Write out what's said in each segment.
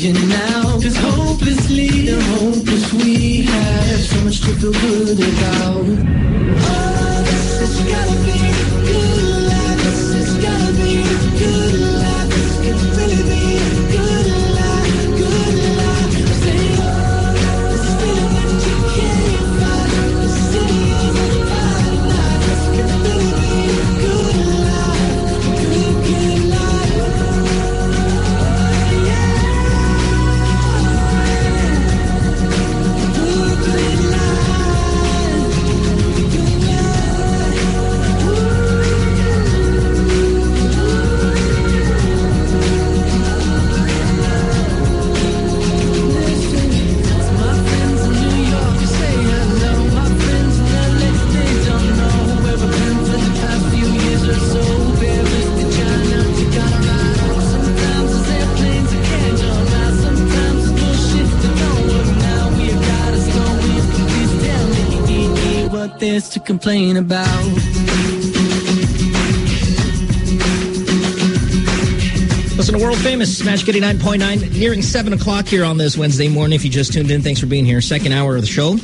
you now. Cause hopelessly, the hopeless we have so much to feel good about. To complain about. Listen to world famous Magic 89.9, nearing 7 o'clock here on this Wednesday morning. If you just tuned in, thanks for being here. Second hour of the show.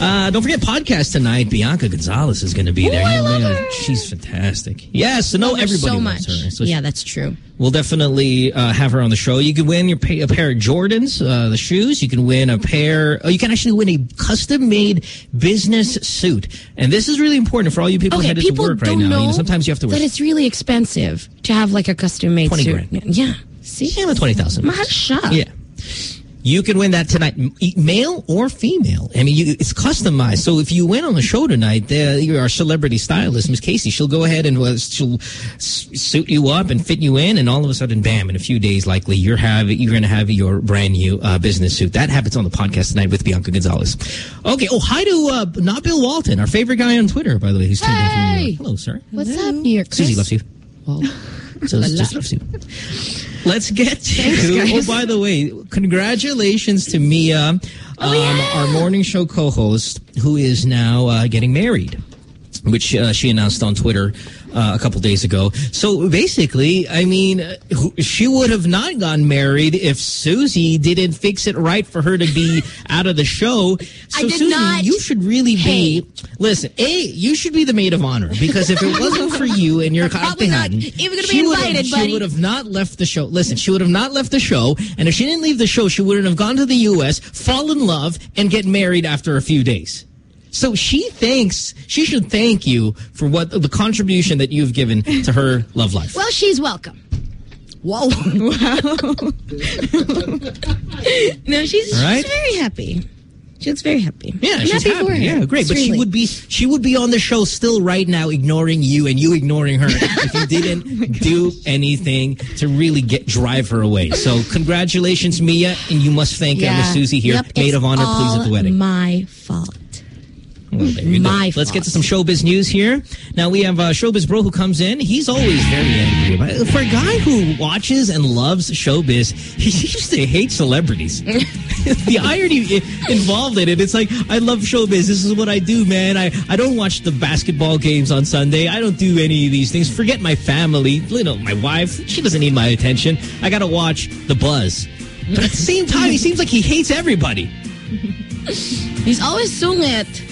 Uh, don't forget podcast tonight. Bianca Gonzalez is going to be there. I You know, love her. She's fantastic. Yes, no, Love her everybody so loves much. her. So yeah, that's true. We'll definitely uh, have her on the show. You can win your pay, a pair of Jordans, uh, the shoes. You can win a pair. Oh, you can actually win a custom-made business suit. And this is really important for all you people Okay, headed people to work right now. know You know, sometimes you have to wear that it's really expensive to have like a custom made 20 suit. grand. Yeah. See? yeah, twenty thousand. Yeah. You can win that tonight, m- e- male or female. I mean, you, it's customized. So if you win on the show tonight, uh, you're our celebrity stylist, Miss Casey. She'll go ahead and uh, she'll suit you up and fit you in, and all of a sudden, bam! In a few days, likely you're have you're going to have your brand new uh, business suit. That happens on the podcast tonight with Bianca Gonzalez. Okay. Oh, hi to uh, not Bill Walton, our favorite guy on Twitter, by the way, who's tuned in from New Hey! York. Hello, sir. What's up, New York? Susie Chris? loves you. So just loves you. Let's get to. oh, by the way, congratulations to Mia, um, our morning show co-host, who is now uh, getting married, which uh, she announced on Twitter uh, a couple days ago. So basically, I mean, she would have not gotten married if Susie didn't fix it right for her to be out of the show. So I did Susie, not- you should really be. Listen, a you should be the maid of honor because if it wasn't for you and your Probably not even gonna she be would have- invited, She would have not left the show. Listen, she would have not left the show, and if she didn't leave the show, she wouldn't have gone to the U.S., fall in love, and get married after a few days. So she thanks, she should thank you for what the contribution that you've given to her love life. Well, she's welcome. Whoa. no, she's, right. she's very happy. She looks very happy. Yeah, I'm she's happy, happy. for her. Yeah, great. But she would be she would be on the show still right now, ignoring you and you ignoring her if you didn't do anything to really get drive her away. So congratulations, Mia, and you must thank uh, Miss Susie here, Yep, maid of honor, please at the wedding. My fault. Well, there you go. My Let's get to some showbiz news here. Now we have uh, showbiz bro who comes in. He's always very angry. But for a guy who watches and loves showbiz, he used to hate celebrities. the irony involved in it. It's like I love showbiz. This is what I do, man. I I don't watch the basketball games on Sunday. I don't do any of these things. Forget my family. You know, my wife. She doesn't need my attention. I got to watch the buzz. But at the same time, he seems like he hates everybody. He's always sungit.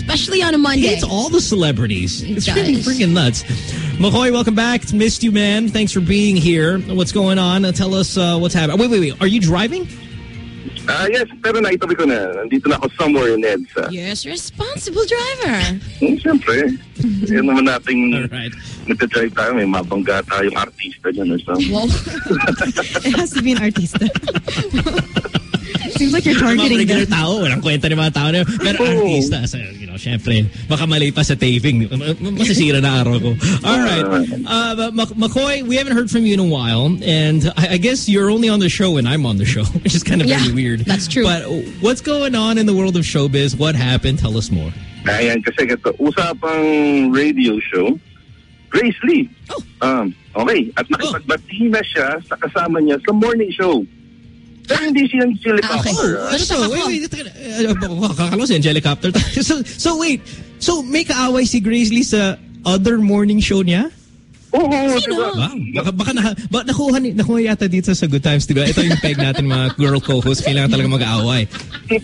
Especially on a He Monday. hates all the celebrities. It's really freaking nuts. McCoy, welcome back. It's Missed you, man. Thanks for being here. What's going on? Uh, tell us uh, what's happening. Wait, wait, wait. Are you driving? Ah, yes, pero naitabi ko na. Nandito na ako somewhere in EDSA. Yes, responsible driver. Hmm, Siyempre, yan naman nating All right. nagta-drive tayo. May mabangga tayong artista dyan or something. Well, It has to be an artista. Seems like you're Mga targeting regular them. tao, walang kwenta ni mga tao na. Pero Oo. artista, so, you know, syempre, baka mali pa sa taping. Ma- ma- Masisira na araw ko. All right. Uh, McCoy, we haven't heard from you in a while, and I, I guess you're only on the show when I'm on the show, which is kind of Yeah, very weird. that's true. But what's going on in the world of showbiz? What happened? Tell us more. Ayan, kasi ito, usapang radio show, Grace Lee. Oh. Um, okay, at nakipagbati na siya sa kasama niya sa morning show. Pero hindi siya yung chili Ah, okay. popper. Oh, so, wait, wait. Kakalo si Angelicopter. so, so wait. So, may kaaway si Grace Lee sa other morning show niya? Oo, Sino? diba? Wow. Baka, baka, na, baka nakuha, ni- nakuha yata dito sa Good Times, diba? Ito yung peg natin mga girl co-hosts. Kailangan talaga mag-aaway.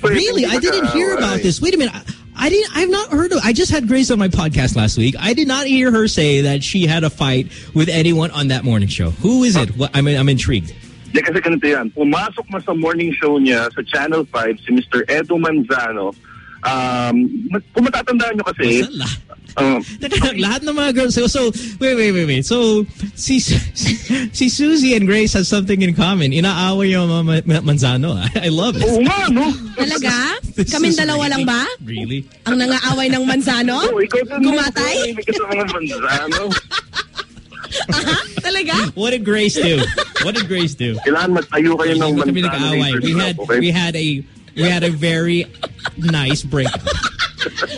Really? I didn't hear about this. Wait a minute. I, I didn't. I've not heard of. I just had Grace on my podcast last week. I did not hear her say that she had a fight with anyone on that morning show. Who is it? What, I'm I'm intrigued. Hindi kasi ganito yan. Pumasok na sa morning show niya sa Channel 5 si Mr. Edo Manzano. Um, kung matatandaan nyo kasi, lahat. um, Teka lahat ng mga girls. So, so wait, wait, wait, wait. So, si, si Susie and Grace has something in common. Inaaway yung mga Ma- Ma- Manzano. I, I love it. oo nga, no? Talaga? Kaming dalawa lang ba? Really? Ang nangaaway ng Manzano? Oo, ikaw. Gumatay? Hindi ka sa mga Manzano. Talaga? What did Grace do? What did Grace do? Kailangan magtayo kayo ng Hindi kami nag-aaway. We had Club, okay? we had a we had a very nice breakup.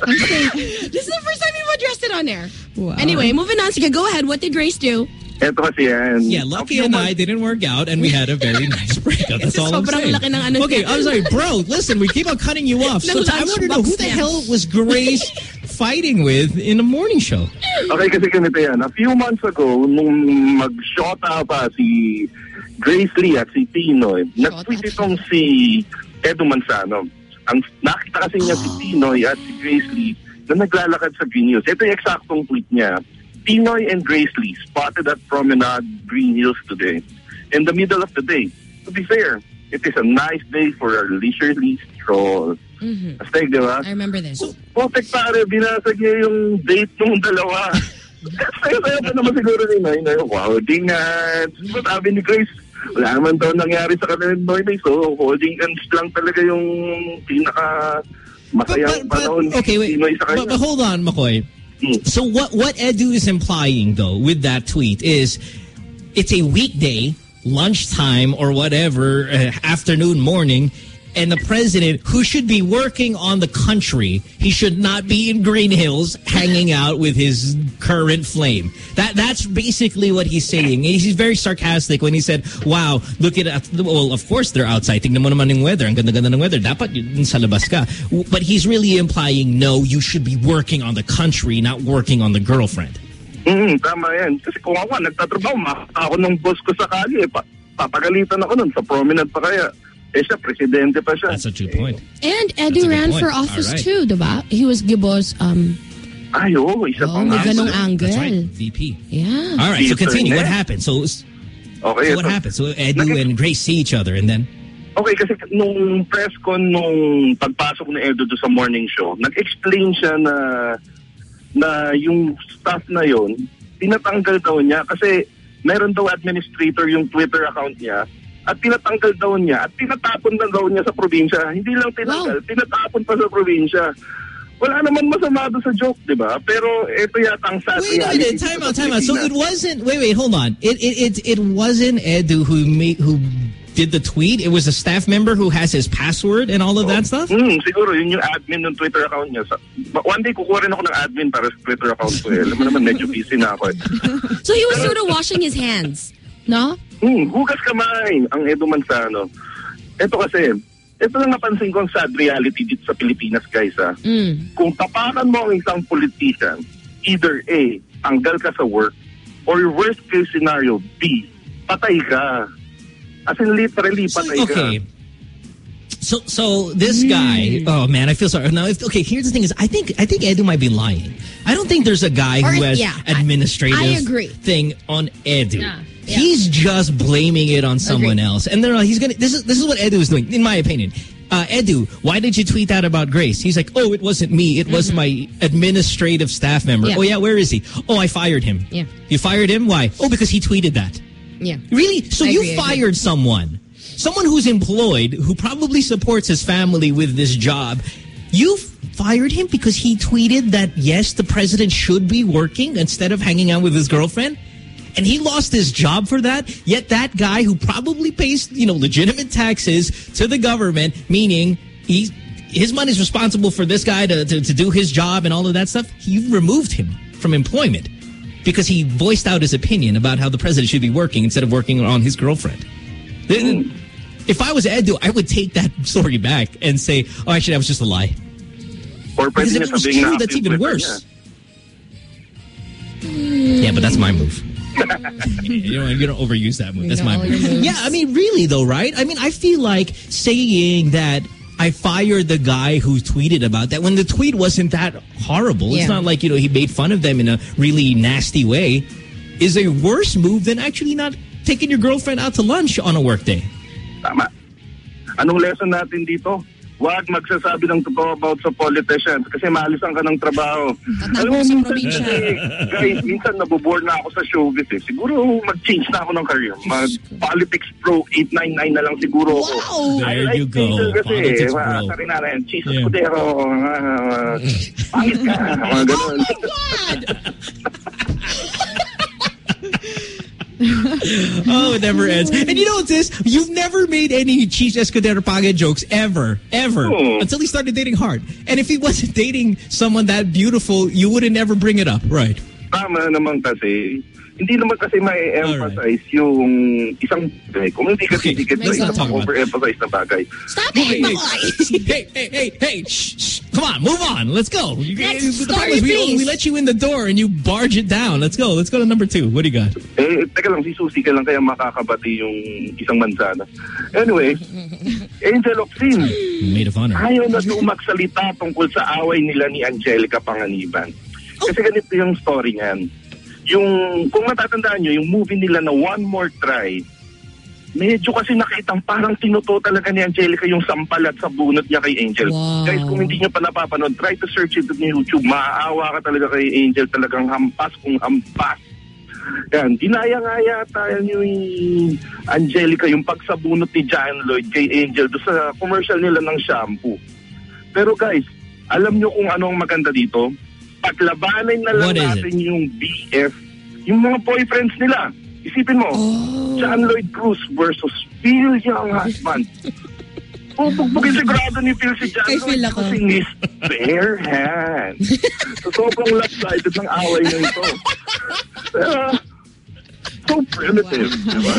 This is the first time you've addressed it on air. Wow. Anyway, moving on. Sige, go ahead. What did Grace do? Eto kasi yan. Yeah, Lucky and I didn't work out, and we had a very nice breakup. That's all I'm saying. laki ng ano okay. I'm sorry, bro. Listen, we keep on cutting you off. So I want to know who the hell was Grace fighting with in a morning show? Okay, kasi ganito yan. A few months ago, nung mag-shota pa si Grace Lee at si PNoy, nag-tweet itong si Edu Manzano. Ang nakita kasi niya si ah. PNoy at si Grace Lee na naglalakad sa Greenhills. Ito yung eksaktong tweet niya. PNoy and Grace Lee spotted at Promenade Greenhills today in the middle of the day. To be fair, it is a nice day for a leisurely stroll. Mhm. Astig, di ba? I remember this. Potek pare, binasag niya yung date nung dalawa. Sayo-sayo pa naman siguro ni Noynoy. Wow, dingat. Sabi ni Grace, wala naman daw nangyari sa kanila ni Noynoy. So, holding hands lang talaga yung pinaka masayang panahon okay, wait. ni Noy sa But, but hold on, McCoy. Hmm. So what what Edu is implying though with that tweet is it's a weekday, lunchtime or whatever, uh, afternoon, morning, and the president who should be working on the country, he should not be in Greenhills hanging out with his current flame. That that's basically what he's saying. He's very sarcastic when he said, "Wow, look at well, of course they're outside. Tingnan mo naman yung weather. Ang ganda-ganda ng weather. Dapat yun sa labas ka." But he's really implying, "No, you should be working on the country, not working on the girlfriend." Mm, tama yan. Kasi kung ako, nagtatrabaho, makakita ako ng boss ko sa kali. Eh, pa, papagalitan ako nun sa promenade pa kaya. Siya, presidente pa siya. That's a true point. And Eddie ran point. for office right. too, diba? He was Gibo's, um, Ay, oo, isa oh, pa may nga. ganong angle. That's right, VP. Yeah. All right, so continue. What happened? So, so Okay, what ito. happened? So Edu and Grace see each other, and then Okay, kasi nung press con nung pagpasok ni doon sa morning show, nag-explain siya na na yung staff na yon tinatanggal daw niya kasi meron daw administrator yung Twitter account niya at tinatanggal daw niya at tinatapon na daw niya sa probinsya. Hindi lang tinanggal, tinatapon pa sa probinsya. Wala naman masama doon sa joke, di ba? Pero ito yata ang sad wait a reality minute, time out, time out. So it wasn't. Wait, wait, hold on. It it it, it wasn't Edu who made who did the tweet. It was a staff member who has his password and all of that stuff. Hmm, siguro yun yung admin ng Twitter account niya. Sa, one day kukuha rin ako ng admin para sa Twitter account ko eh. Alam mo naman, medyo busy na ako eh. So he was sort of washing his hands. No? Hmm, hugas kamay ang Edo Manzano. Ito kasi, ito lang napansin ko ang sad reality dito sa Pilipinas guys ha. Mm. Kung tapakan mo ang isang politician, either A, tanggal ka sa work, or worst case scenario, B, patay ka. As in literally, So, patay ka. okay. So so this guy. Oh man, I feel sorry. Now, if, okay. Here's the thing: is I think I think Edu might be lying. I don't think there's a guy who Or- has yeah, I- administrative I agree. thing on Edu. Yeah, yeah. He's just blaming it on someone Agree. else, and then he's gonna. This is this is what Edu is doing, in my opinion. Uh, Edu, why did you tweet that about Grace? He's like, oh, it wasn't me. It was my administrative staff member. Mm-hmm. Yeah. Oh yeah, where is he? Oh, I fired him. Yeah. You fired him? Why? Oh, because he tweeted that. Yeah. Really? So I you agree. fired someone, someone who's employed, who probably supports his family with this job. You fired him because he tweeted that yes, the president should be working instead of hanging out with his girlfriend. And he lost his job for that. Yet that guy who probably pays, you know, legitimate taxes to the government, meaning he's his money is responsible for this guy to, to, to do his job and all of that stuff. he removed him from employment because he voiced out his opinion about how the president should be working instead of working on his girlfriend. If I was Edu, I would take that story back and say, oh, actually, that was just a lie. Or Because if it was true, that's even worse. niya. Yeah, but that's my move. You, know, you don't overuse that move. We That's my all move. Yeah, I mean, really though, right? I mean, I feel like saying that I fired the guy who tweeted about that when the tweet wasn't that horrible. Yeah. It's not like, you know, he made fun of them in a really nasty way. Is a worse move than actually not taking your girlfriend out to lunch on a work day. Tama. Anong lesson natin dito? Huwag magsasabi ng totoo about sa politicians kasi maalisan ka ng trabaho. Tatakbo sa probinsya. eh, guys, minsan nabobore na ako sa showbiz eh. Siguro mag-change na ako ng career. Mag-politics pro 899 na lang siguro ako. Wow! I There like you go. Kasi, Politics pro. sarili na rin, cheese Yeah. escudero, uh, pangit ka, mga ganun. Oh, it never ends. And you know what's this? You've never made any Chiz Escudero Paga jokes ever, ever, Oh. until he started dating hard. And if he wasn't dating someone that beautiful, you wouldn't ever bring it up, right? Tama naman kasi, hindi naman kasi may emphasize yung isang bagay. Kung hindi kasi Okay, dikit may sa isang over-emphasize na bagay. Stop Hey, it, hey, Makoy! hey, hey, hey, hey, shh, shh. Come on, move on. Let's go. Next the story, is we, please. we let you in the door and you barge it down. Let's go. Let's go to number two. What do you got? Eh, teka lang, si Susie ka lang kaya makakabati yung isang mansana. Anyway, Angel Oxin, Maid of honor. ayaw na magsalita tungkol sa away nila ni Angelica Panganiban. Kasi ganito yung story niyan. Yung, kung matatandaan nyo, yung movie nila na One More Try, medyo kasi nakitang parang tinuto talaga ni Angelica yung sampal at sa bunot niya kay Angel. Wow. Guys, kung hindi nyo pa napapanood, try to search it on YouTube. Maaawa ka talaga kay Angel. Talagang hampas kung hampas. Yan, dinaya nga yata yan yung Angelica, yung pagsabunot ni John Lloyd kay Angel do sa commercial nila ng shampoo. Pero guys, alam nyo kung ano ang maganda dito? Paglabanan na lang What natin yung BF, yung mga boyfriends nila. Isipin mo, John Lloyd Cruz versus Phil Young husband. Pupugbugin sigurado ni Phil si John Kay Lloyd Phil ako. kasi his bare hand. so, sobrang lopsided ng away na ito. Uh, so primitive. diba?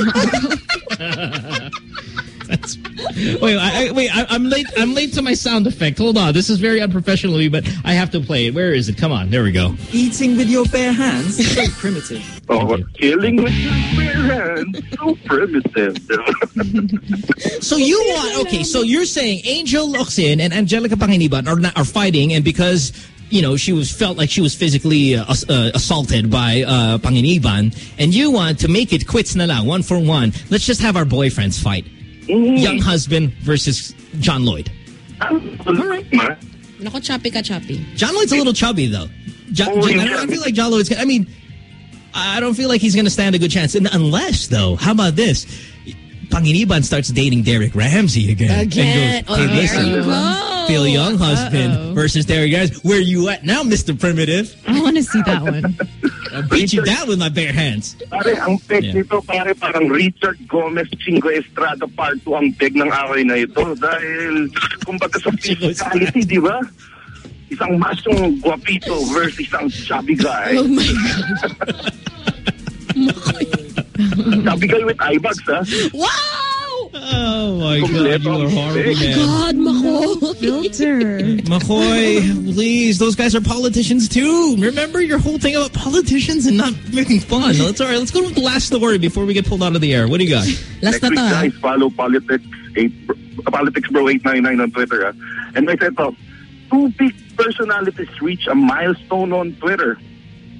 Wait, I, I, wait, I, I'm late. I'm late to my sound effect. Hold on, this is very unprofessional of me, but I have to play it. Where is it? Come on, there we go. Eating with your bare hands? So primitive. Oh, killing with your bare hand. So primitive. So you want okay? So you're saying Angel Locsin and Angelica Panganiban are not, are fighting, and because you know she was felt like she was physically uh, uh, assaulted by uh, Panganiban, and you want to make it quits na lang, one for one. Let's just have our boyfriends fight. Mm. Younghusband versus John Lloyd. Ma? Nako, choppy ka, choppy. John Lloyd's a little chubby though. Jo- Oh, Jo- I, yeah. I feel like John Lloyd's. I mean, I don't feel like he's going to stand a good chance. And unless though, how about this? Panganiban starts dating Derek Ramsey again. and Again. goes, Oh, hey, there listen, you go. Phil Younghusband Uh-oh. versus Derek Ramsey. Where you at now, Mr. Primitive? I want to see that one. I'll beat you down with my bare hands. Pare, ang peg Yeah. nito, pare, parang Richard Gomez Jinggoy Estrada Part 2 ang peg ng away na ito. Dahil, kumbaga sa Jinggoy physicality, di ba? Isang masyong guapito versus isang chubby guy. Oh my God. chubby guy with eye bags, ha? Wow! Oh my God, Kompleto you are ang horrible, peg. man. God, Mako. Filter. McCoy, please, those guys are politicians too. Remember your whole thing about politicians and not making fun. Mm-hmm. Let's all right. Let's go to the last story before we get pulled out of the air. What do you got? Last Next na week, guys, follow Politics, 8, Politics Bro 899 on Twitter. Ha? And may ito, oh, two big personalities reach a milestone on Twitter.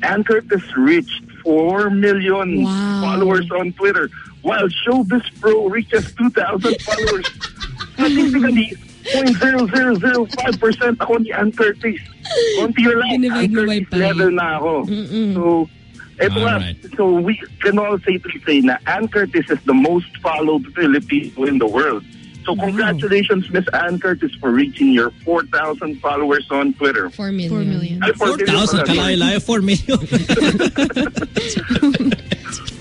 Anne Curtis reached 4 million Wow. followers on Twitter, while Showbiz Bro reaches 2,000 followers. Statistically, 0.0005% ako ni Anne Curtis. Konti na lang, Dinivide Anne Curtis level na ako. So, Ito nga, Alright. so we can all safely say na Anne Curtis is the most followed Filipino in the world. So congratulations, Miss Anne Curtis, for reaching your 4,000 followers on Twitter. 4 million. 4 million. Ay, 4,000 pala. kalay-lay, 4 million.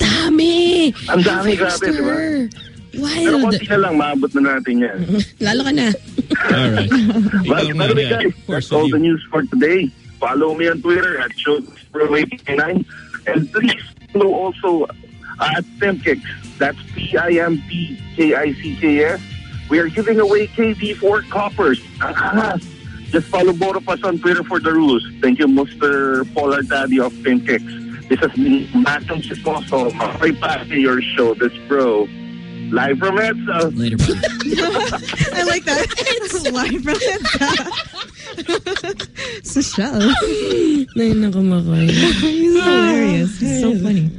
Dami! Ang dami, grabe, di ba? Faster. Pero Wild. konti na lang, maabot na natin yan. Lalo ka na. all right. Well, by the way, guys, that's all with the news for today. Follow me on Twitter at showspro89. And please follow also at Pimpkicks. That's P-I-M-P-K-I-C-K-S. We are giving away KD4 coppers. Ah, just follow both of us on Twitter for the rules. Thank you, Mr. Paul Artadi of Pimpkicks. This has been Matong Chismoso, Makoy Pati, your show, this bro. Live from EDSA. Later, bro. I like that. Live from it. Social. Ay, naku, Makoy. He's hilarious. He's so funny.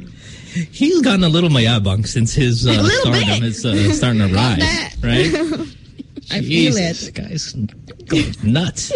He's gotten a little mayabang since his uh, stardom is uh, starting to rise, right? I feel Jesus, it. Guys, going nuts.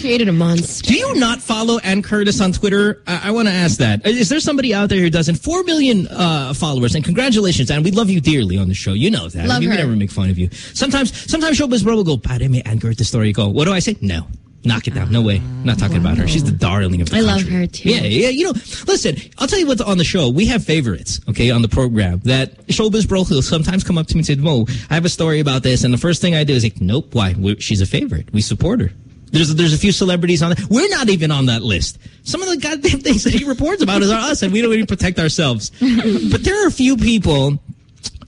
Created a monster. Do you not follow Anne Curtis on Twitter? I, I want to ask that. Is there somebody out there who doesn't? Four million uh, followers, and congratulations, Anne. We love you dearly on the show. You know that. Love we would her. never make fun of you. Sometimes, sometimes Showbiz Bro will go, Pare, Anne Curtis story. You Go, what do I say? No. Knock it down. No way. Not talking about her. She's the darling of the I love her, too. Yeah, yeah. You know, listen, I'll tell you what's on the show. We have favorites, okay, on the program that Showbiz Bro will sometimes come up to me and say, Mo, I have a story about this. And the first thing I do is like, nope, why? we she's a favorite. We support her. There's there's a few celebrities on that. We're not even on that list. Some of the goddamn things that he reports about is are us, and we don't even protect ourselves. but there are a few people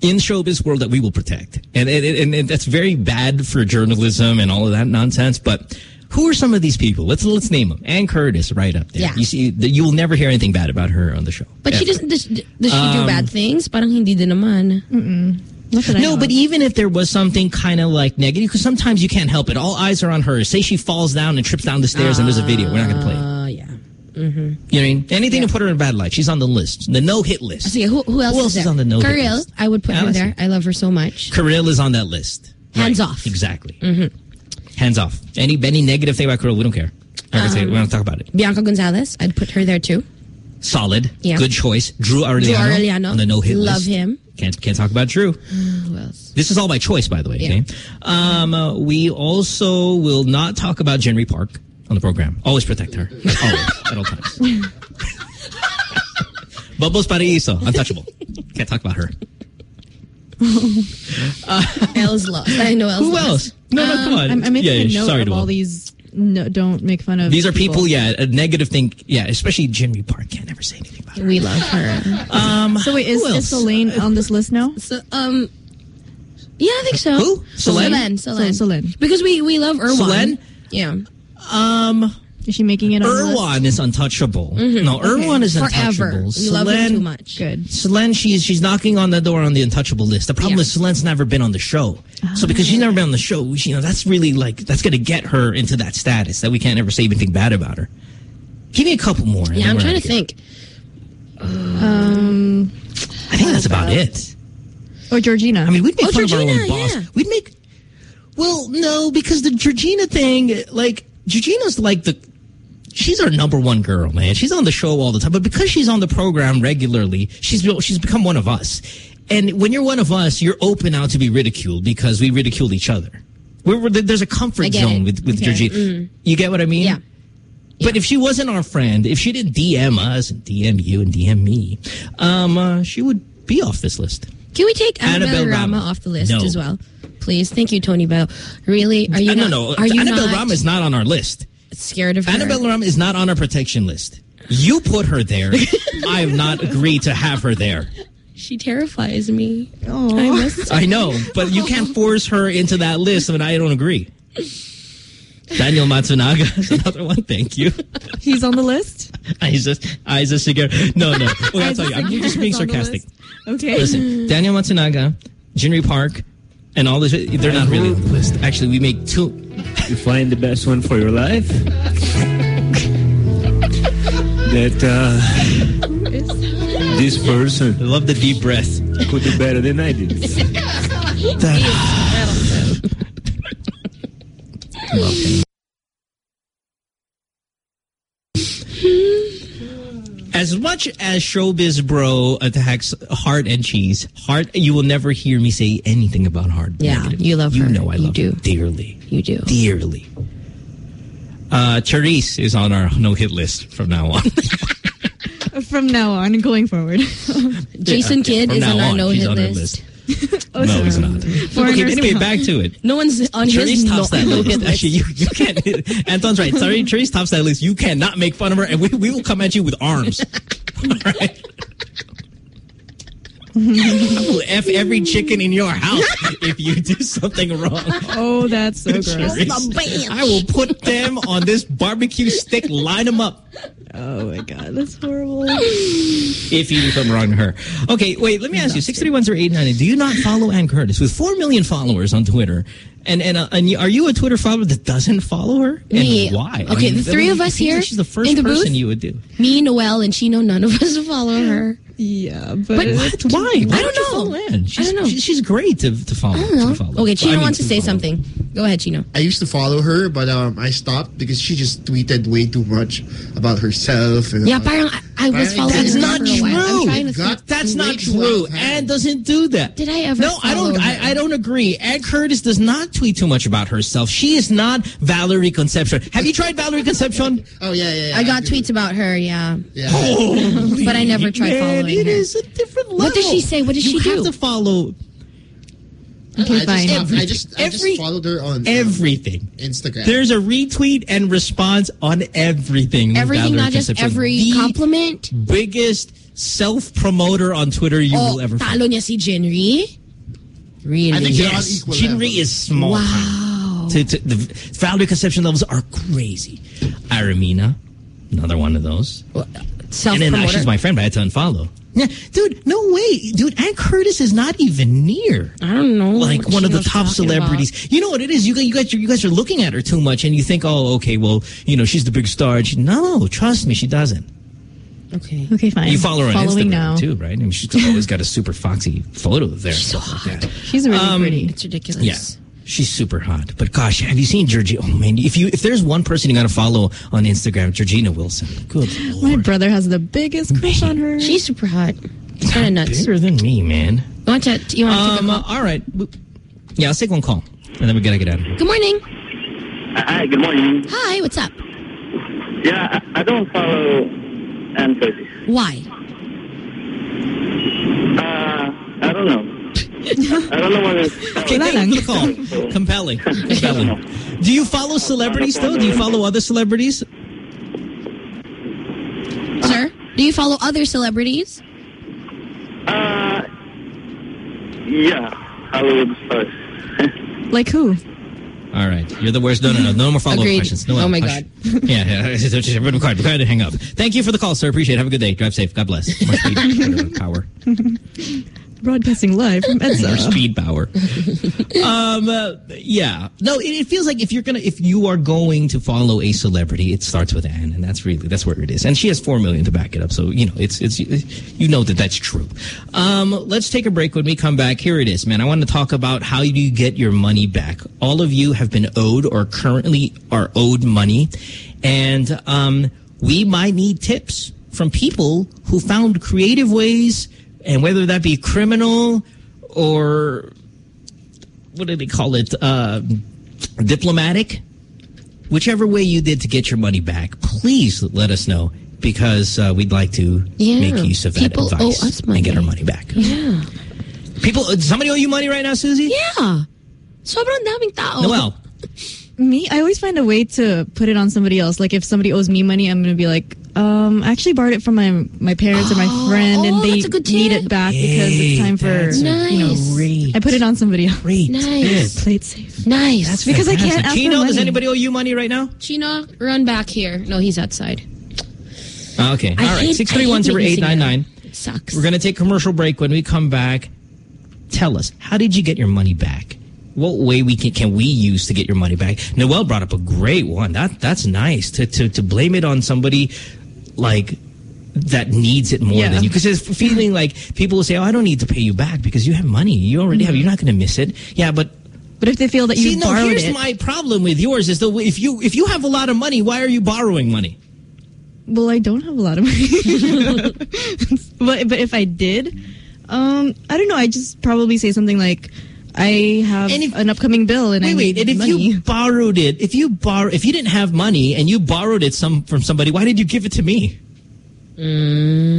in showbiz world that we will protect, and and, and, and that's very bad for journalism and all of that nonsense. But who are some of these people? Let's let's name them. Anne Curtis, right up there. Yeah. You see, the, you will never hear anything bad about her on the show. But she doesn't, does, does she Um, do bad things? Parang hindi din naman. That I No, but even if there was something kind of like negative, because sometimes you can't help it. All eyes are on her. Say she falls down and trips down the stairs and there's a video. We're not going to play it. Uh, yeah. You know what I mean? Anything to put her in a bad light. She's on the list. The no-hit list. So yeah, who, who else, Who else is, is on the no-hit list? I would put her there. I love her so much. Karylle is on that list. Hands Right. off. Exactly. Hands off. Any any negative thing about Karylle, we don't care. I say, we don't talk about it. Bianca Gonzalez, I'd put her there too. Solid. Yeah. Good choice. Drew Arellano. Drew Arellano. On the no-hit Love list. him. Can't can't talk about Drew. Who else? This is all by choice, by the way. Yeah. Okay. Um, uh, we also will not talk about Jinri Park on the program. Always protect her. Always at all times. Bubbles Paraiso, untouchable. Can't talk about her. Elle's lost. I know Elle's Who lost. else? No, no, come on. I'm, I'm making yeah, a yeah, note sorry of all all. these. No, don't make fun of. These are people, yeah, a negative thing. Yeah, especially Jinri Park. Can't never say anything about her. We love her. Um, So wait, is, who is else? Solenn on this list now? So, um, yeah, I think so. Who? Solenn? Solenn. Solenn. So- Solenn. Because we, we love Erwan. Solenn? Yeah. Um, Is she making it on the? Erwan is untouchable. No, Erwan is Mm-hmm. Forever. untouchable. We love him Solenn- too much. Good. Solenn, she's she's knocking on the door on the untouchable list. The problem Yeah. is Solenn's never been on the show, so because she's never been on the show, she, you know that's really like that's going to get her into that status that we can't ever say anything bad about her. Give me a couple more. Yeah, I'm trying to here. think. Um, I think that's about it. or Georgina. I mean, we'd make Oh, fun of our own boss. yeah. We'd make. Well, no, because the Georgina thing, like Georgina's like the. She's our number one girl, man. She's on the show all the time, but because she's on the program regularly, she's she's become one of us. And when you're one of us, you're open now to be ridiculed because we ridicule each other. We're, we're, there's a comfort zone it. with with Okay. Georgina. You get what I mean? Yeah. But if she wasn't our friend, if she didn't DM us and DM you and DM me, um, uh, she would be off this list. Can we take Annabelle, Annabelle Rama Rama. off the list No. as well? Please. Thank you, Tony Bell. Really? Are you Uh, not, no, no. Are you Annabelle not Rama is not on our list. Scared of her? Annabelle Rama is not on our protection list. You put her there. I have not agreed to have her there. She terrifies me. Aw. I must I know, but you can't force her into that list when I don't agree. Daniel Matsunaga is another one. Thank you. He's on the list. Isa, Isa Shigeru. No, no. Okay, I'll tell you. I'm just being Is on the sarcastic. Okay. Listen, Daniel Matsunaga, Jinri Park, and all this, they're not really on the list. Actually, we make two. You find the best one for your life. that uh, this person I love the deep breath. could do better than I did. Love As much as Showbiz Bro attacks Heart and Chiz, Heart, you will never hear me say anything about Heart. Yeah, negative. you love You her. know I You love do. her dearly. You do. Dearly. Uh, Therese is on our no-hit list from now on. From now on and going forward. Jason Yeah, Kidd is now on our on, no he's hit on our list. no, he's not. Okay, anyway, back to it. No one's on Therese his no, tops that list. list. Actually, you, you can't. Anton's right. Sorry, Therese tops that list. You cannot make fun of her, and we, we will come at you with arms. All right? I will F every chicken in your house if you do something wrong. Oh, that's so gross. I will put them on this barbecue stick, line them up Oh my god, that's horrible. if you do something wrong to her. Okay, wait, let me ask you. 631-0890, do you not follow Anne Curtis? With 4 million followers on Twitter, and and, uh, and are you a Twitter follower that doesn't follow her? And Me. why? Okay, the that three would- of us here like She's the first the person booth? you would do. Me, Noel, and Chino, none of us follow her. Yeah, but, But What? Why? Why I don't know. She's, I don't know. She's, she's great to, to follow. I don't know. To follow. Okay, Chino I mean, wants to say follow. something. Go ahead, Chino. I used to follow her, but um, I stopped because she just tweeted way too much about herself. And Yeah, about- parang I, I was Parang following That's her not for a while. I'm true. trying to God. That's not true. wow, Anne doesn't do that. Did I ever No, I don't. follow I. I don't agree. Anne Curtis does not tweet too much about herself. She is not Valerie Concepcion. Have you tried Valerie Concepcion? Oh yeah, yeah. yeah I got do. tweets about her, yeah. Yeah. But I never tried Man, following It her. is a different level. What does she say? What does you she have to follow Okay, I fine. Just, I just, I Every- just followed her on um, everything. Instagram. There's a retweet and response on everything. Everything, not just every the compliment. biggest self-promoter on Twitter you Oh, will ever find. talo niya si Jinri? Really? I think Yes, equal Jinri is small. Wow. To, to, the Valerie Concepcion levels are crazy. Aramina, another one of those. And then uh, she's my friend, but I had to unfollow. Yeah, dude, no way. Dude, Anne Curtis is not even near. I don't know. Like one of the top talking celebrities. You know what it is? You, guys- you guys, you guys are looking at her too much, and you think, oh, okay, well, you know, she's the big star. And she, no, trust me, she doesn't. Okay. Okay, fine. You follow her on Following Instagram now. too, right? I mean, she's always got a super foxy photo there. and so stuff like. She's really Um, pretty. It's ridiculous. Yeah. She's super hot. But gosh, have you seen Georgina? Oh man, if you if there's one person you gotta follow on Instagram, Georgina Wilson. Good My brother has the biggest crush on her. She's super hot. It's kind of nuts. Bigger than me, man. You want to, you want to take Um, a call? all right. Yeah, I'll take one call. And then we gotta get out of here. Good morning. Hi, good morning. Hi, what's up? Yeah, I, I don't follow Anne Curtis. Why? Uh, I don't know. I don't know what it's... Okay, Wala thank you for the call. Compelling. Compelling. Do you follow celebrities though? Do you follow other celebrities? Sir, do you follow other celebrities? Uh, yeah, Hollywood stars. Like who? All right. You're the worst. No, no, no. No more follow-up Agreed. questions. No, Oh, my hush. yeah, yeah. Everyone quiet. We're going to hang up. Thank you for the call, sir. Appreciate it. Have a good day. Drive safe. God bless. More speed power. Broadcasting live from Edsa. speed power. um, uh, yeah. No, it, it feels like if you're gonna, if you are going to follow a celebrity, it starts with Anne, and that's really that's where it is. And she has four million to back it up, so you know it's it's you know that that's true. Um, let's take a break. When we come back, here it is, man. I want to talk about how do you get your money back. All of you have been owed or currently are owed money, and um, we might need tips from people who found creative ways, and whether that be criminal or what do they call it? Uh, diplomatic. Whichever way you did to get your money back, please let us know because uh, we'd like to Yeah. make use of that advice owe us money. and get our money back. Yeah. People, somebody owe you money right now, Susie? Yeah. Sobrang daming tao. Noel. Me, I always find a way to put it on somebody else. Like if somebody owes me money, I'm gonna be like, um, I actually borrowed it from my my parents or my friend, oh, and they that's a good need it back because it's time for that's a you know. Nice. Great. I put it on somebody else. Great. Nice. tip. Play it safe. Nice. That's Because I can't ask for Chino, does anybody owe you money right now? Chino, run back here. No, he's outside. Uh, Okay. I All right. hate- Six I three hate one zero eight nine nine. mixing It sucks. We're going to take commercial break. When we come back, tell us, how did you get your money back? What way we can, can we use to get your money back? Noel brought up a great one. That That's nice to, to, to blame it on somebody like that needs it more Yeah. than you. Because it's feeling like people will say, oh, I don't need to pay you back because you have money. You already have. You're not going to miss it. Yeah, but But if they feel that you see, no, here's it, my problem with yours is though if you if you have a lot of money, why are you borrowing money? well, I don't have a lot of money. but but if I did, um, I don't know. I just probably say something like, I have if- an upcoming bill and I Wait, wait. And if money. you borrowed it, if you borrow, if you didn't have money and you borrowed it some from somebody, why did you give it to me? Hmm.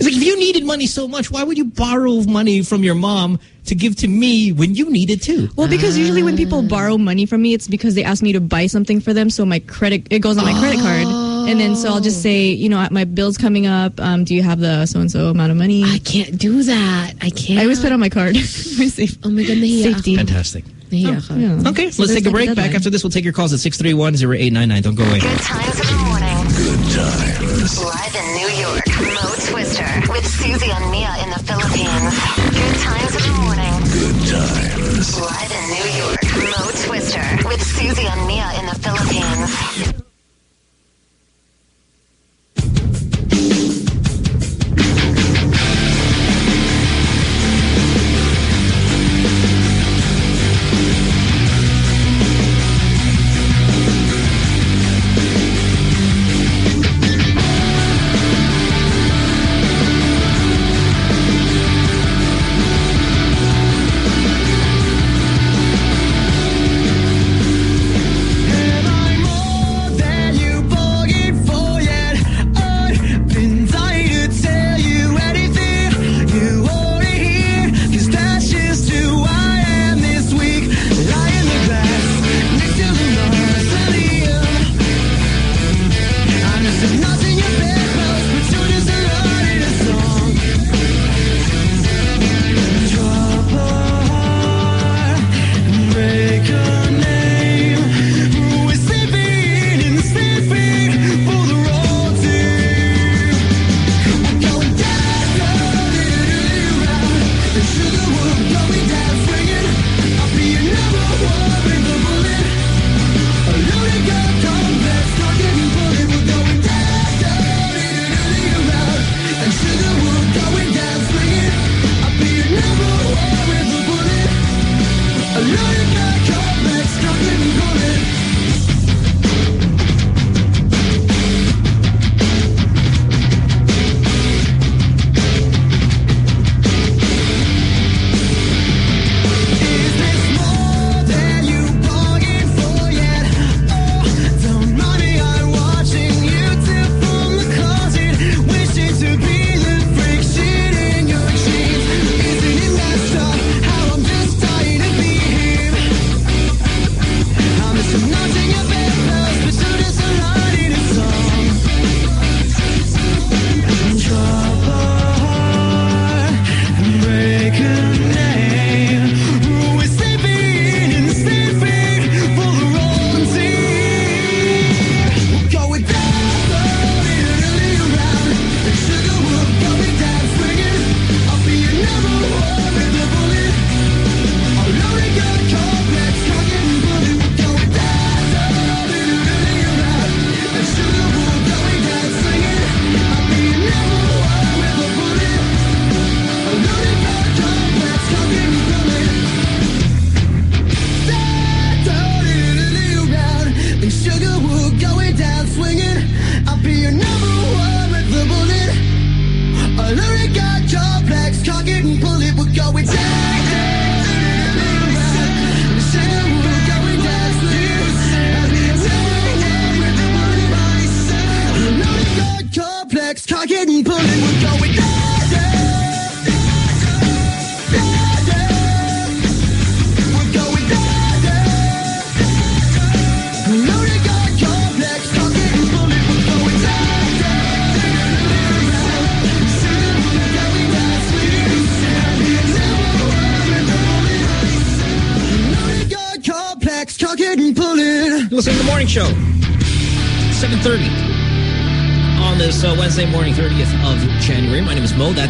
It's like if you needed money so much, why would you borrow money from your mom to give to me when you need it too? Well, because usually when people ah. borrow money from me, it's because they ask me to buy something for them, so my credit it goes on my credit card, And then so I'll just say, you know, my bill's coming up. Um, do you have the so and so amount of money? I can't do that. I can't. I always put on my card. my safe. Oh my God, Safety. Fantastic. Nahiya ka. Yeah. Okay, So let's take a like break. Back after this, we'll take your calls at 631-0899. Don't go away. Good times in the morning. Good times. Live in New York, Mo Twister with Susie and Mia in the Philippines. Good times in the morning. Good times. Live in New York, Mo Twister with Susie and Mia in the Philippines.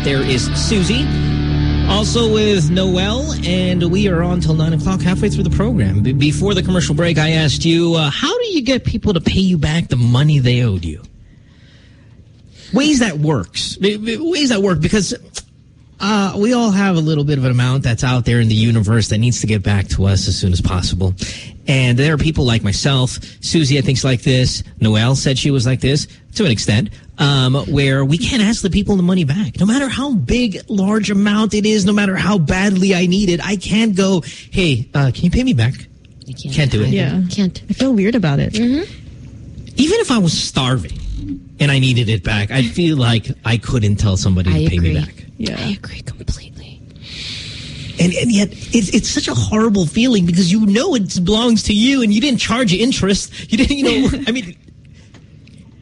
That there is Susie. Also with Noel, and we are on till 9 o'clock, halfway through the program. B before the commercial break, I asked you, uh, how do you get people to pay you back the money they owed you? Ways that works. Ways that work, because uh, we all have a little bit of an amount that's out there in the universe that needs to get back to us as soon as possible. And there are people like myself. Susie, I think's like this. Noel said she was like this to an extent, um, where we can't ask the people the money back. No matter how big, large amount it is, no matter how badly I need it, I can't go, hey, uh, can you pay me back? You can't, Can't do it. Yeah. Can't. I feel weird about it. Even if I was starving and I needed it back, I feel like I couldn't tell somebody I to pay me back. Yeah. I agree completely. And, and yet, it's, it's such a horrible feeling because you know it belongs to you and you didn't charge interest. You didn't, you know, I mean,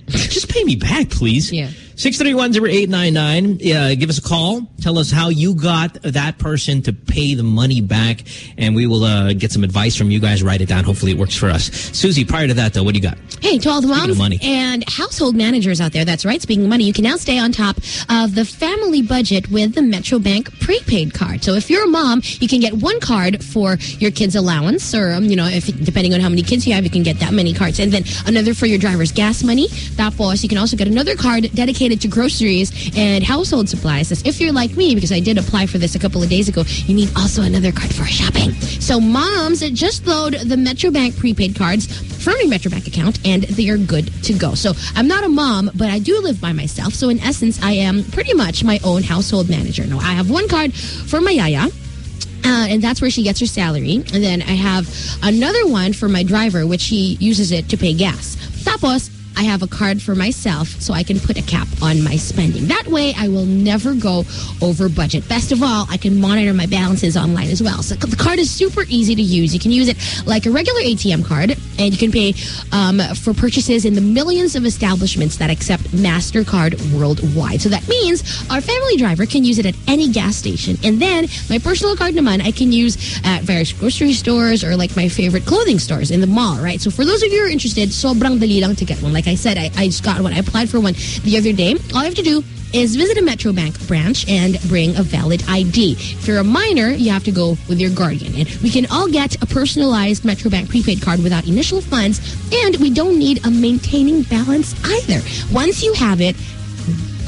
just pay me back, please. Yeah. 631-0899. Uh, give us a call. Tell us how you got that person to pay the money back, and we will uh, get some advice from you guys. Write it down. Hopefully it works for us. Susie, prior to that, though, what do you got? Hey, to all the moms money. and household managers out there, that's right, speaking of money, you can now stay on top of the family budget with the Metrobank prepaid card. So if you're a mom, you can get one card for your kids' allowance, or, um, you know, if depending on how many kids you have, you can get that many cards. And then another for your driver's gas money. That Tapos, you can also get another card dedicated to groceries and household supplies. If you're like me, because I did apply for this a couple of days ago, you need also another card for shopping. So moms, just load the Metrobank prepaid cards from your Metrobank account and they are good to go. So I'm not a mom, but I do live by myself. So in essence, I am pretty much my own household manager. Now, I have one card for my yaya. Uh, and that's where she gets her salary. And then I have another one for my driver, which he uses it to pay gas. Tapos, I have a card for myself so I can put a cap on my spending. That way, I will never go over budget. Best of all, I can monitor my balances online as well. So the card is super easy to use. You can use it like a regular ATM card, and you can pay um, for purchases in the millions of establishments that accept MasterCard worldwide. So that means our family driver can use it at any gas station. And then my personal card naman, I can use at various grocery stores or like my favorite clothing stores in the mall, right? So for those of you who are interested, sobrang dali lang to get one. Like I said, I, I just got one. I applied for one the other day. All you have to do is visit a Metrobank branch and bring a valid ID. If you're a minor, you have to go with your guardian. And we can all get a personalized Metrobank prepaid card without initial funds, and we don't need a maintaining balance either. Once you have it,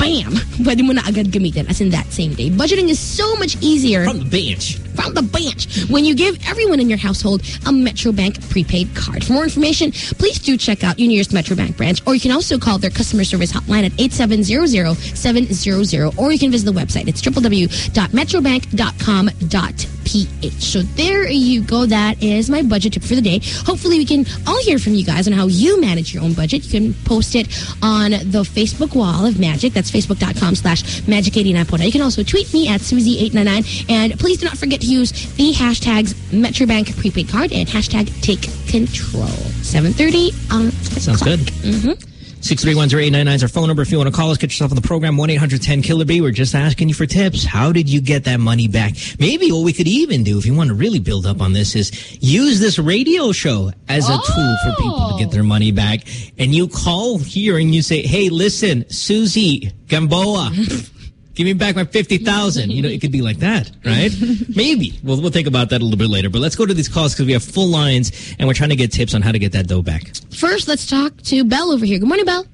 bam, pwede mo na agad gamitin as in that same day. Budgeting is so much easier From the bench. from the bench when you give everyone in your household a Metrobank prepaid card. For more information, please do check out your nearest Metrobank branch, or you can also call their customer service hotline at 8700-700, or you can visit the website. It's www.metrobank.com.ph. So there you go. That is my budget tip for the day. Hopefully we can all hear from you guys on how you manage your own budget. You can post it on the Facebook wall of Magic. That's facebook.com slash magic89.9. You can also tweet me at Susie899. And please do not forget to use the hashtags Metrobank prepaid card and hashtag take control. 730 on Sounds good. Mm-hmm. 631-0899 is our phone number. If you want to call us, get yourself on the program, 1-800-10-KILLER-B. We're just asking you for tips. How did you get that money back? Maybe what we could even do, if you want to really build up on this, is use this radio show as a tool for people to get their money back. And you call here and you say, hey, listen, Susie Gamboa, give me back my 50000 You know, it could be like that, right? Maybe. We'll, we'll think about that a little bit later. But let's go to these calls because we have full lines and we're trying to get tips on how to get that dough back. First, let's talk to Belle over here. Good morning, Belle.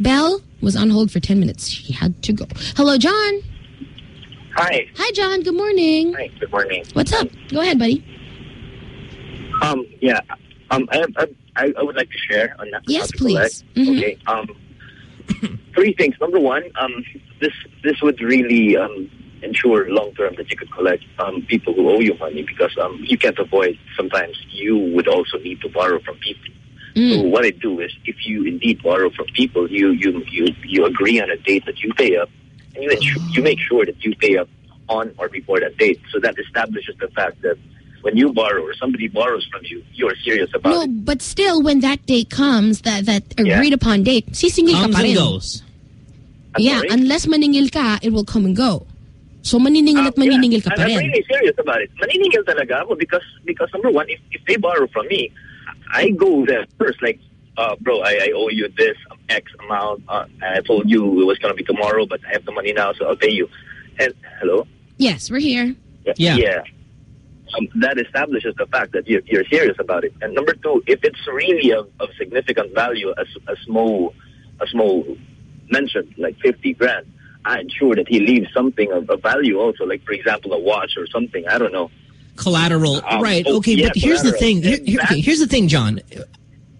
Belle was on hold for 10 minutes. She had to go. Hello, John. Hi. Hi, John. Good morning. Hi. Good morning. What's up? Go ahead, buddy. Um. Yeah. Um. I I, I I would like to share on that. Yes, how to collect. please. Mhm. Okay. Um. Three things. Number one. Um. This this would really um ensure long term that you could collect um people who owe you money because um you can't avoid sometimes you would also need to borrow from people. So what I do is, if you indeed borrow from people, you you you you agree on a date that you pay up, and you ensure, you make sure that you pay up on or before that date. So that establishes the fact that when you borrow or somebody borrows from you, you're serious about No, it. but still, when that date comes, that that agreed upon date, sisingil ka Comes pa and rin. goes. Yeah, unless maningil ka, it will come and go. So maniningil at maniningil ka And pa I'm rin. really serious about it. Maniningil talaga ako because because number one, if, if they borrow from me, I go there first. Like, uh, bro, I, I owe you this X amount. Uh, and I told you it was gonna be tomorrow, but I have the money now, so I'll pay you. And hello. Yes, we're here. Yeah. Yeah. Um, that establishes the fact that you're, you're serious about it. And number two, if it's really of, of significant value, as as Mo, as Mo mentioned, like 50 grand, I ensure that he leaves something of, of value also, like, for example, a watch or something. I don't know. Collateral, Um, right? oh, okay, yeah, but here's the thing. Here- okay, here's the thing, John.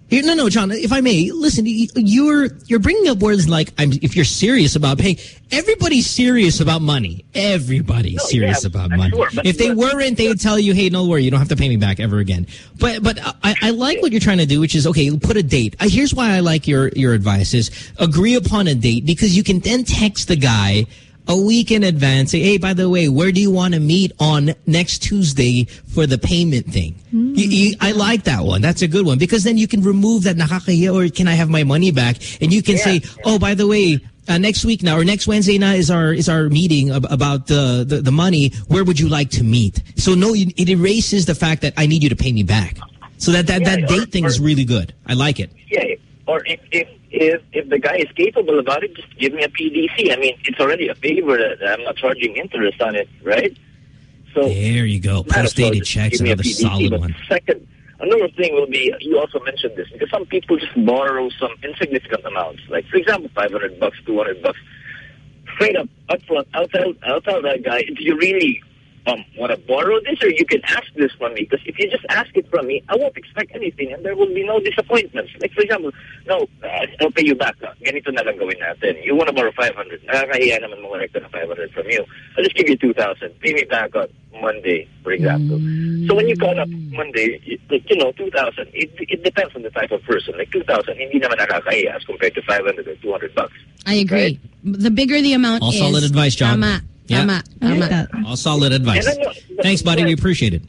No, no, John. If I may, listen. You're you're bringing up words like I'm, if you're serious about paying. Everybody's serious about money. Everybody's No, serious yeah, about I'm money. sure, if they weren't, they would tell you, "Hey, no worry, you don't have to pay me back ever again." But but I, I like what you're trying to do, which is okay. Put a date. Uh, Here's why I like your your advice: is agree upon a date because you can then text the guy a week in advance. Say, hey, by the way, where do you want to meet on next Tuesday for the payment thing? You- you- I like that one. That's a good one because then you can remove that nakakahiya or can I have my money back? And you can say, oh, by the way, uh, next week now or next Wednesday now is our is our meeting ab about the, the the money. Where would you like to meet? So no, it erases the fact that I need you to pay me back. So that that, that Yeah, or- date thing is really good. I like it. Yeah, or if, if if if the guy is capable about it, just give me a PDC. I mean, it's already a favor I'm not charging interest on it, right? So There you go. Post-dated checks, give me a another PDC. solid one. Second, another thing will be you also mentioned this because some people just borrow some insignificant amounts, like for example, five hundred bucks, two hundred bucks, straight up upfront. I'll tell I'll tell that guy, do you really um, want to borrow this, or you can ask this from me? Because if you just ask it from me, I won't expect anything, and there will be no disappointments. Like for example, no, uh, I'll pay you back. Uh, ganito na lang gawin natin. You want to borrow 500. Nakakahiya naman mga rekta na 500 from you. I'll just give you 2,000. Pay me back on Monday, for example. So when you call up Monday, you, like, you know, 2,000, it, it depends on the type of person. Like 2,000, hindi naman nakakahiya as compared to 500 or 200 bucks. I agree. The bigger the amount All is. solid advice, John. Tama. Yeah. Tama. Tama. All solid advice. And I know- Thanks, buddy. We appreciate it.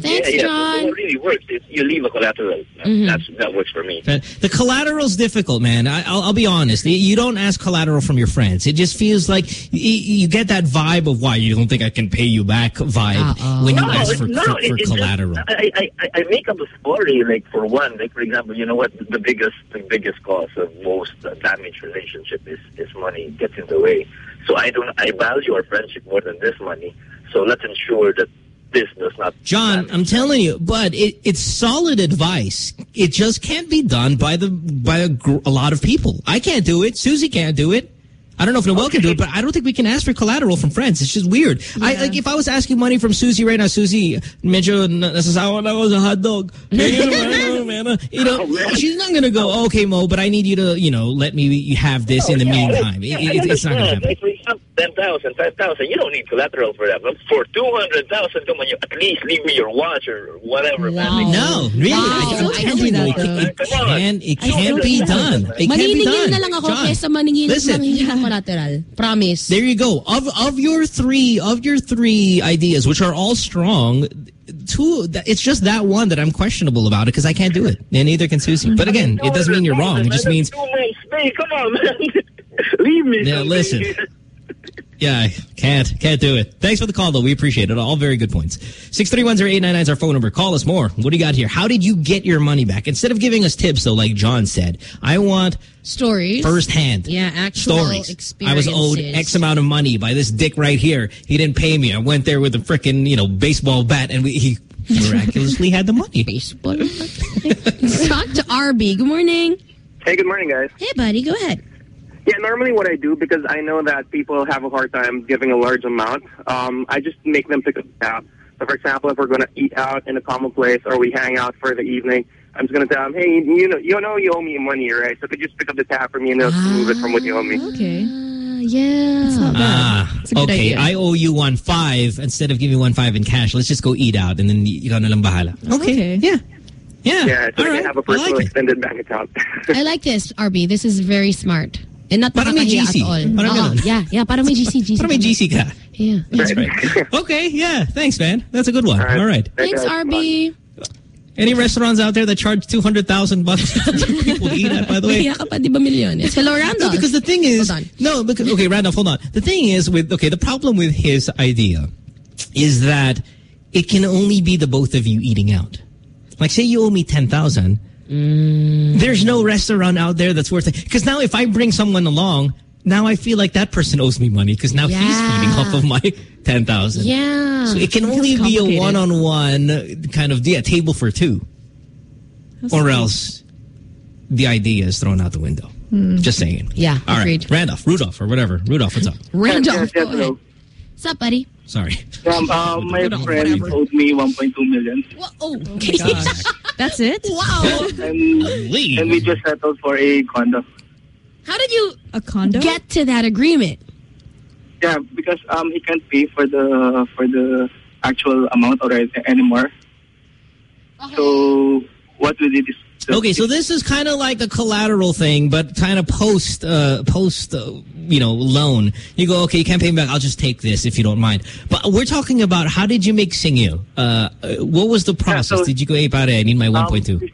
Thanks, yeah, yeah. John. What really works is you leave a collateral. Mhm. That's that works for me. But the collateral's difficult, man. I, I'll, I'll be honest. You don't ask collateral from your friends. It just feels like y- you get that vibe of why you don't think I can pay you back vibe when you No, ask it's- for, no, for, for it's just- collateral. I, I, I, I make up a story, like for one, like for example, you know what the biggest the biggest cause of most uh, damaged relationship is is money gets in the way. So I don't I value our friendship more than this money. So let's ensure that this does not. John, I'm telling you, but it, it's solid advice. It just can't be done by the by a, gr- a lot of people. I can't do it. Susie can't do it. I don't know if Noel can do it, but I don't think we can ask for collateral from friends. It's just weird. I like if I was asking money from Susie right now, Susie, medyo na- nasasawa na ako sa hot dog. Kaya naman, man, uh, You know, she's not gonna go, okay, Mo, but I need you to, you know, let me have this in the meantime. It- Yeah, it- it's not gonna I happen. Understand. Like for example, 10,000, 5,000, you don't need collateral for that. But for 200,000, come on, you at least leave me your watch or whatever. Man. Like, No, really, I, I can't do that. It, it can, it can't be done. It can't be Maniningil done. na lang ako John, kesa maningil listen. ng hindi ng collateral. Promise. There you go. Of of your three of your three ideas, which are all strong, two. th- It's just that one that I'm questionable about it because I can't do it, and neither can Susie. But again, it doesn't mean you're wrong. It just means, Two months pay. Come on, man. leave me. yeah. something. Listen, yeah, I can't can't do it. Thanks for the call, though. We appreciate it. All very good points. Six three one zero eight nine nine is our phone number. Call us more. What do you got here? How did you get your money back? Instead of giving us tips, though, like John said, I want Stories. firsthand. Yeah, actual stories. I was owed. X amount of money by this dick right here. He didn't pay me. I went there with a freaking, you know, baseball bat and we, he miraculously had the money. Baseball. Let's talk to RB. Good morning. Hey, good morning, guys. Hey, buddy. Go ahead. Yeah, normally what I do, because I know that people have a hard time giving a large amount, um, I just make them pick up the tab. So, for example, if we're going to eat out in a common place or we hang out for the evening, I'm just going to tell them, hey, you know, you know you owe me money, right? So could you just pick up the tab for me and they'll move it from what you owe me. Okay. yeah. Ah, a okay. idea. I owe you one five instead of giving one five in cash. Let's just go eat out and then you ikaw na lang bahala. Okay. Yeah. Yeah. Yeah, so All you have a I personal like it. extended bank account. I like this, RB. This is very smart. And not Parang may GC. at all. Parang Oo, ganun. yeah, yeah. Parang may GC, GC. Parang may GC ka. Yeah. That's right. okay. Yeah. Thanks, man. That's a good one. All right. Thanks, RB. Any restaurants out there that charge 200,000 bucks for people to eat at, by the way? Kaya ka pa, di ba milyones? Hello, No, because the thing is, Hold on. no, because, okay, Randolph, hold on. The thing is with, okay, the problem with his idea is that it can only be the both of you eating out. Like, say you owe me 10,000. There's no restaurant out there that's worth it. Because now if I bring someone along, now I feel like that person owes me money because now he's feeding off of my 10,000. Yeah. So it can It only be a complicated. one-on-one kind of, yeah, table for two. or else the idea is thrown out the window. Just saying. Yeah, All right. agreed. Randolph, Rudolph, or whatever. Rudolph, what's up? Randolph, Yes, yes, go ahead. What's up, buddy? Sorry. Um, uh, my Whatever. friend owed me 1.2 million. Wha- Oh, That's it? wow. And, Leave. and we just settled for a condo. How did you A condo? get to that agreement? Yeah, because um he can't pay for the for the actual amount already anymore. So what we did is Okay, so this is kind of like a collateral thing, but kind of post, uh, post, uh, you know, loan. You go, okay, you can't pay me back. I'll just take this if you don't mind. But we're talking about how did you make Singyo? Uh, uh, what was the process? so- did you go, hey, pare, I need my 1.2?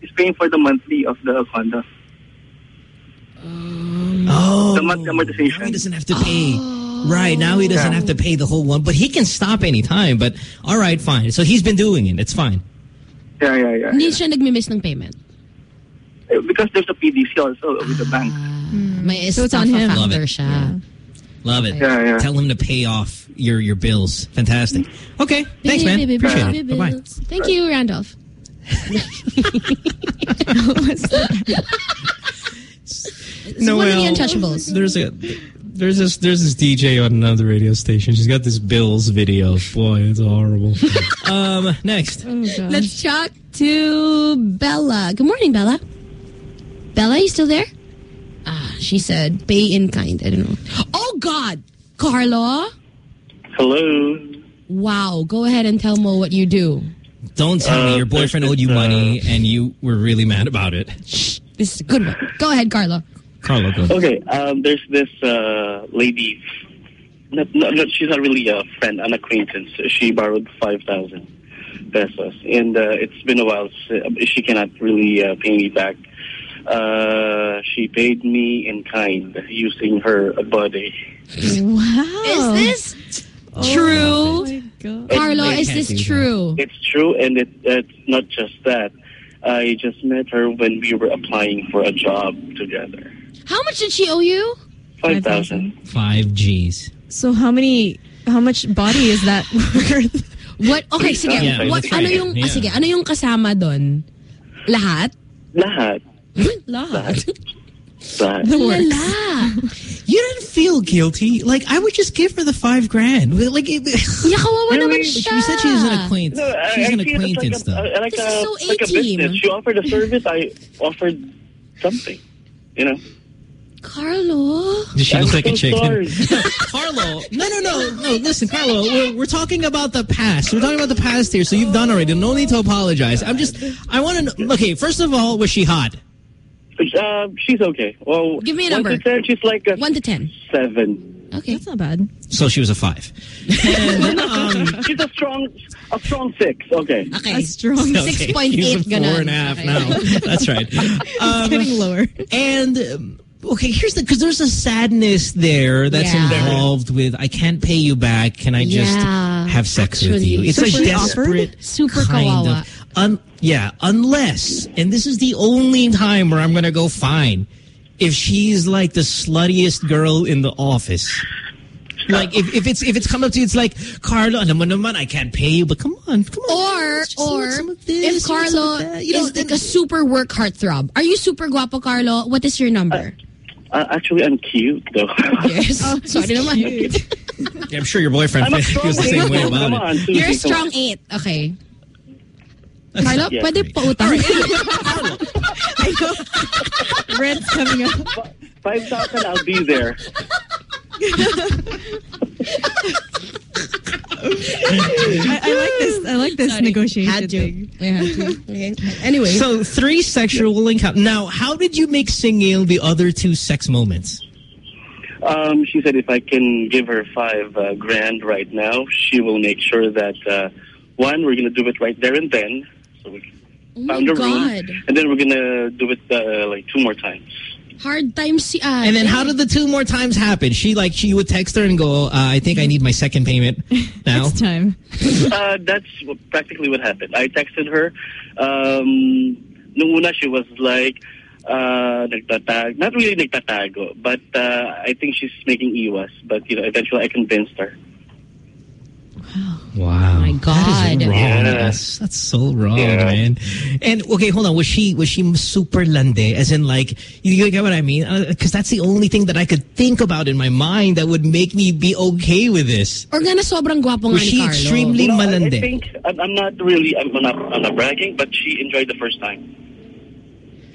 He's paying for the monthly of the condo. Oh, the monthly amortization. Now he doesn't have to pay. Right, now he doesn't have to pay the whole one, but he can stop anytime. But all right, fine. So he's been doing it. It's fine. Yeah, yeah, yeah. Hindi siya nagmi-miss ng payment. Uh, Because there's a PDC also with the bank. May So it's on him. Love it. siya. Love it. Yeah, yeah. Tell him to pay off your your bills. Fantastic. Okay, thanks, man. Appreciate it. Bye bye. Thank you, Randolph. It's one of the untouchables. There's a there's this there's this DJ on another radio station. She's got this Bills video. Boy, it's horrible. um, next. Let's talk to Bella. Good morning, Bella. Bella, you still there? Ah, she said pay in kind. I don't know. Oh, God. Carlo? Hello. Wow. Go ahead and tell Mo what you do. Don't tell me Uh, your boyfriend owed you money and you were really mad about it. Shh, This is a good one. Go ahead, Carlo. Carlo, go. Okay, um, there's this uh, lady. Not, not, not, she's not really a friend, an acquaintance. She borrowed 5,000 pesos. And uh, it's been a while. She, she cannot really uh, pay me back. Uh, she paid me in kind using her body. Wow. Is this true? Carlo, It- is it- this true? It's true, and it, it's not just that. I just met her when we were applying for a job together. How much did she owe you? 5,000. Five G's. So how many, how much body is that worth? What? Okay, sige. Yeah, what, ano right. yung, ah, sige, ano yung kasama doon? Lahat? Lahat. Lahat. Lahat. Lala. You didn't feel guilty. Like I would just give her the five grand. Like it, Yeah, kawawa naman She siya. said she's an acquaintance. No, I, she's I an see it as acquaintance, like though. a, like This a, is so like a A-team. business. She offered a service. I offered something. You know. Carlo? Does she I'm look like a chicken? Carlo, no, no, no, no. Listen, Carlo, we're, we're talking about the past. We're talking about the past here. So you've done already. No need to apologize. I'm just, I want to know. Okay, first of all, was she hot? Uh, she's okay. Well, Give me a number. one to ten, she's like a One to ten. seven. Okay. That's not bad. So she was a five. And, um, She's a strong, a strong six. Okay. Okay. A strong. okay, 6.8 he's a four ganun. and a half Okay. now. That's right. Um, Getting lower. And um, okay, here's the because there's a sadness there that's Yeah. involved with I can't pay you back. Can I just Yeah, have sex with you? It's So like she offered? desperate, Super kind kawawa. of. Un, yeah, unless, and this is the only time where I'm gonna go fine if she's like the sluttiest girl in the office. Like if, if it's if it's come up to you, it's like Carlo, alam mo naman, I can't pay you, but come on, come on. Or, let's just look or, at some of this, if look at some Carlo. You know, is like a super work heartthrob. Are you super guapo, Carlo? What is your number? Uh, actually, I'm cute though. yes. Sorry naman. Yeah, I'm sure your boyfriend feels the same way about Come it. You're a strong eight. Okay. Carlo, Yeah. pwede pa utang. I know. Rent's coming up. Five thousand, I'll be there. I, I like this. I like this Sorry. negotiation Had to. thing. Had to. Okay. Anyway. So three sexual encounter. Now, how did you make singing the other two sex moments? Um, she said if I can give her five uh, grand right now, she will make sure that uh, one, we're gonna do it right there and then. So we oh my found a God. room, and then we're gonna do it uh, like two more times. Hard times si ate. And then how did the two more times happen? She like she would text her and go, uh, "I think I need my second payment now." Next time. uh, that's what- practically what happened. I texted her. Um, nung una, she was like, uh, nagtatag, not really nagtatago, but uh, I think she's making iwas. But, you know, eventually I convinced her. Wow, my that God. is wrong. Yeah. That's, that's so wrong, Yeah. man. And okay, hold on. Was she was she super lande? As in, like, you, you get what I mean? Because that's the only thing that I could think about in my mind that would make me be okay with this. Or gana sobrang guwapo Was she Carlo. extremely No, I, I malande? think, I'm, I'm not really, I'm not, I'm not bragging, but she enjoyed the first time.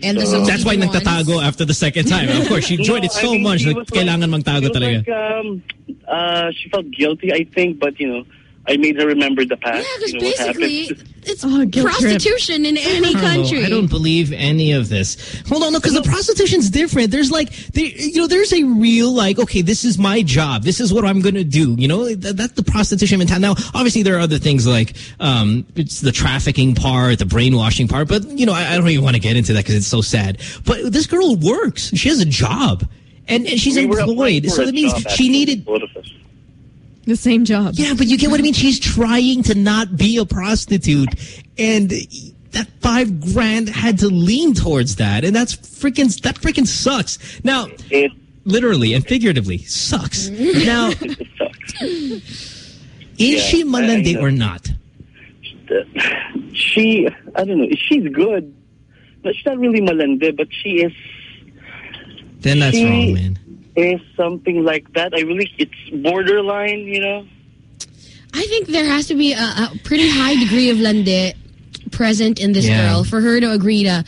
And So- That's why subsequent ones? nagtatago after the second time. Of course, she enjoyed it No, I so mean, much she that was kailangan like, magtago she was talaga. Like, um, uh, she felt guilty, I think, but, you know, I made her remember the past. Yeah, because you know, basically happened. it's guilt trip. prostitution in any Carlo, country. I don't believe any of this. Hold on, no, because the prostitution's different. There's like, there, you know, there's a real like, okay, this is my job. This is what I'm going to do. You know, that, that's the prostitution mentality. Now, obviously, there are other things like, um, it's the trafficking part, the brainwashing part. But you know, I, I don't even want to get into that because it's so sad. But this girl works. She has a job, and, and she's We were employed. So a that means job, she needed both of us. The same job. yeah, but you get what I mean? She's trying to not be a prostitute. And that five grand had to lean towards that. And that's freaking, that freaking sucks. Now, It literally and figuratively, sucks. Now, is Yeah, she I- I or not? she, I don't know, she's good. But she's not really malande, but she is Then that's She- wrong, man. Is something like that. I really, it's borderline, you know. I think there has to be a, a pretty high degree of lande present in this Yeah. girl for her to agree to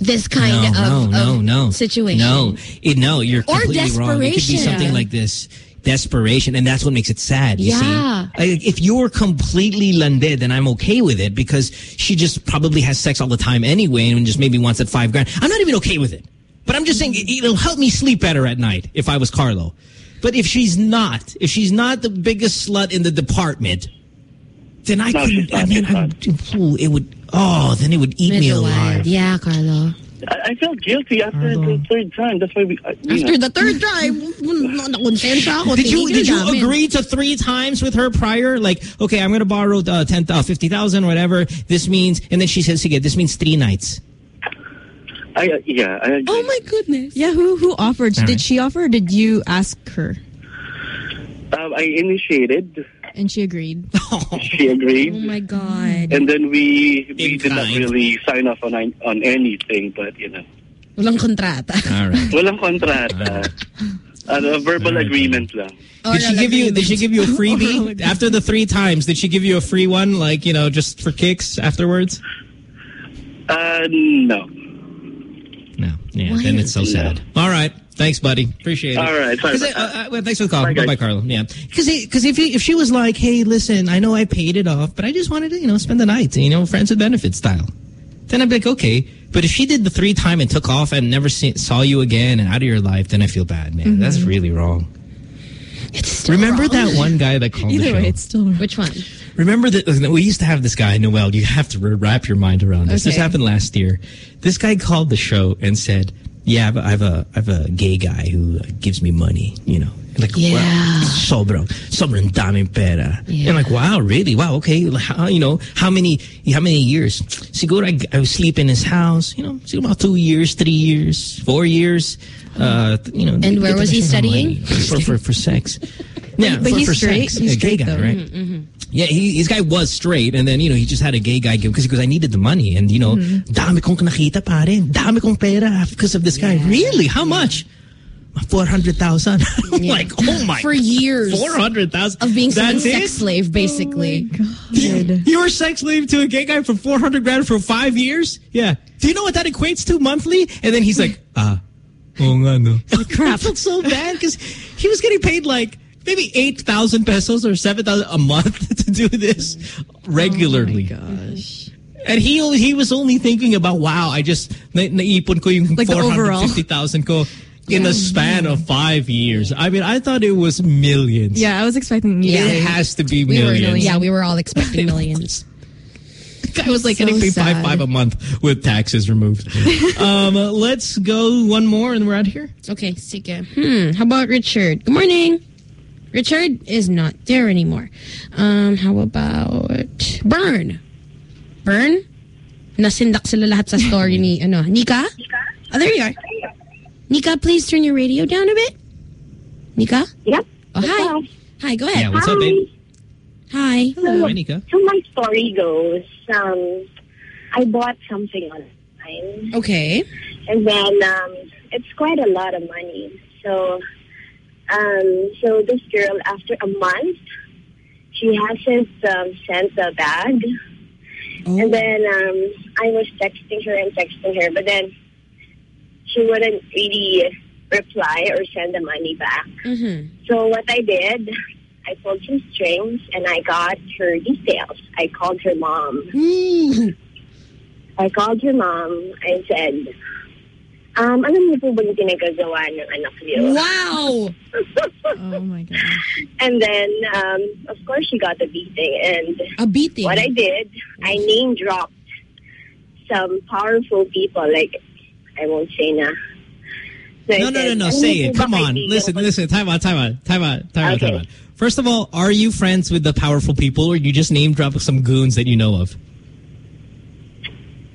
this kind no, of, no, of no, no. situation. No, it, no, you're Or completely wrong. It could be desperation. something like this. Desperation, and that's what makes it sad. You Yeah. see, Like, if you're completely lande, then I'm okay with it because she just probably has sex all the time anyway, and just maybe wants that five grand. I'm not even okay with it, but I'm just saying it- it'll help me sleep better at night if I was Carlo. But if she's not, if she's not the biggest slut in the department, then I No, couldn't. I mean, she's I, ooh, it would. Oh, then it would eat me alive. wild. Yeah, Carlo. I, I felt guilty after the third time. That's why we. I, you After know. the third time, nakonsensya. Did you did you agree to three times with her prior? Like, okay, I'm going to borrow uh, 10, uh, 50,000, whatever. This means, and then she says, again, this means three nights. I, uh, yeah, I agree. Oh my goodness. Yeah, who who offered? All Did right. she offer or did you ask her? Um, I initiated. And she agreed. She agreed. Oh my God. And then we we In did not really sign off on on anything, but you know, Walang kontrata. All right. walang kontrata. Ano, verbal agreement lang. Did she give you? Did she give you a freebie after the three times? Did she give you a free one, like you know, just for kicks afterwards? Uh, no. No. Yeah. Why then it's so sad. All right. Thanks, buddy. Appreciate it. All right. Sorry 'Cause, about uh, uh, well, thanks for the call. Bye, Bye, guys. Carlo. Yeah. Because because if he, if she was like, hey, listen, I know I paid it off, but I just wanted to you know spend the night, you know, friends with benefits style. Then I'd be like, okay. But if she did the three time and took off and never see, saw you again and out of your life, then I feel bad, man. That's really wrong. It's still Remember wrong. that one guy that called the Either show? way, it's still wrong. Which one? Remember that we used to have this guy, Noel. You have to wrap your mind around this. This happened last year. This guy called the show and said, "Yeah, I have a, I have a, I have a gay guy who uh, gives me money. You know, like Yeah. wow, sobrang, sobrang daming pera. Yeah. And like, wow, really? Wow, okay. How, you know, how many, how many years? Siguro I, I sleep in his house. You know, siguro about two years, three years, four years. Uh, you know, And where was he studying? For for, for sex. Yeah, But for, he's for straight? sex. He's a gay straight, guy, though. right? Yeah, he, his guy was straight, and then, you know, he just had a gay guy give, because he goes, I needed the money, and, you know, dami kong nakita, pare, dami kong pera because of this guy. Really? How much? 400,000. I'm like, oh my. For years 400,000. of being That's sex it? slave, basically. You were sex slave to a gay guy for 400 grand for five years? Yeah. Do you know what that equates to monthly? And then he's like, ah, oh nga no. Oh, crap. I felt so bad because he was getting paid like maybe 8,000 pesos or 7,000 a month to do this regularly. Oh gosh. And he he was only thinking about, wow, I just na naipon ko yung Like the 450,000 ko in a span of five years. I mean, I thought it was millions. Yeah, I was expecting. Yeah. It has to be We were, millions. yeah, we were all expecting millions. guy was like So getting paid five sad. five a month with taxes removed. um, let's go one more and we're out here. Okay, sige. Hmm, how about Richard? Good morning. Richard is not there anymore. Um, how about Burn? Burn? Nasindak sila lahat sa story ni, ano, Nika? Oh, there you are. Nika, please turn your radio down a bit. Nika? Yep. Oh, hi. Hi, go ahead. Yeah, what's up, babe? Hi. Hi, Nika. So my story goes, um, I bought something online, Okay. and then um, it's quite a lot of money. So, um, so this girl, after a month, she hasn't um, sent the bag, and then um, I was texting her and texting her, but then she wouldn't really reply or send the money back. Mm-hmm. So what I did, I pulled some strings and I got her details. I called her mom. I called her mom. I said, um, alam niyo po ba yung ginagawa ng anak niyo? Wow! oh my God. And then, um, of course, she got a beating. And a beating. What I did, I name dropped some powerful people. Like I won't say na. So I No, no, no, no. Say it. Come on. Listen, listen. Time out, time out, time out, time out, time out. First of all, are you friends with the powerful people or you just name drop some goons that you know of?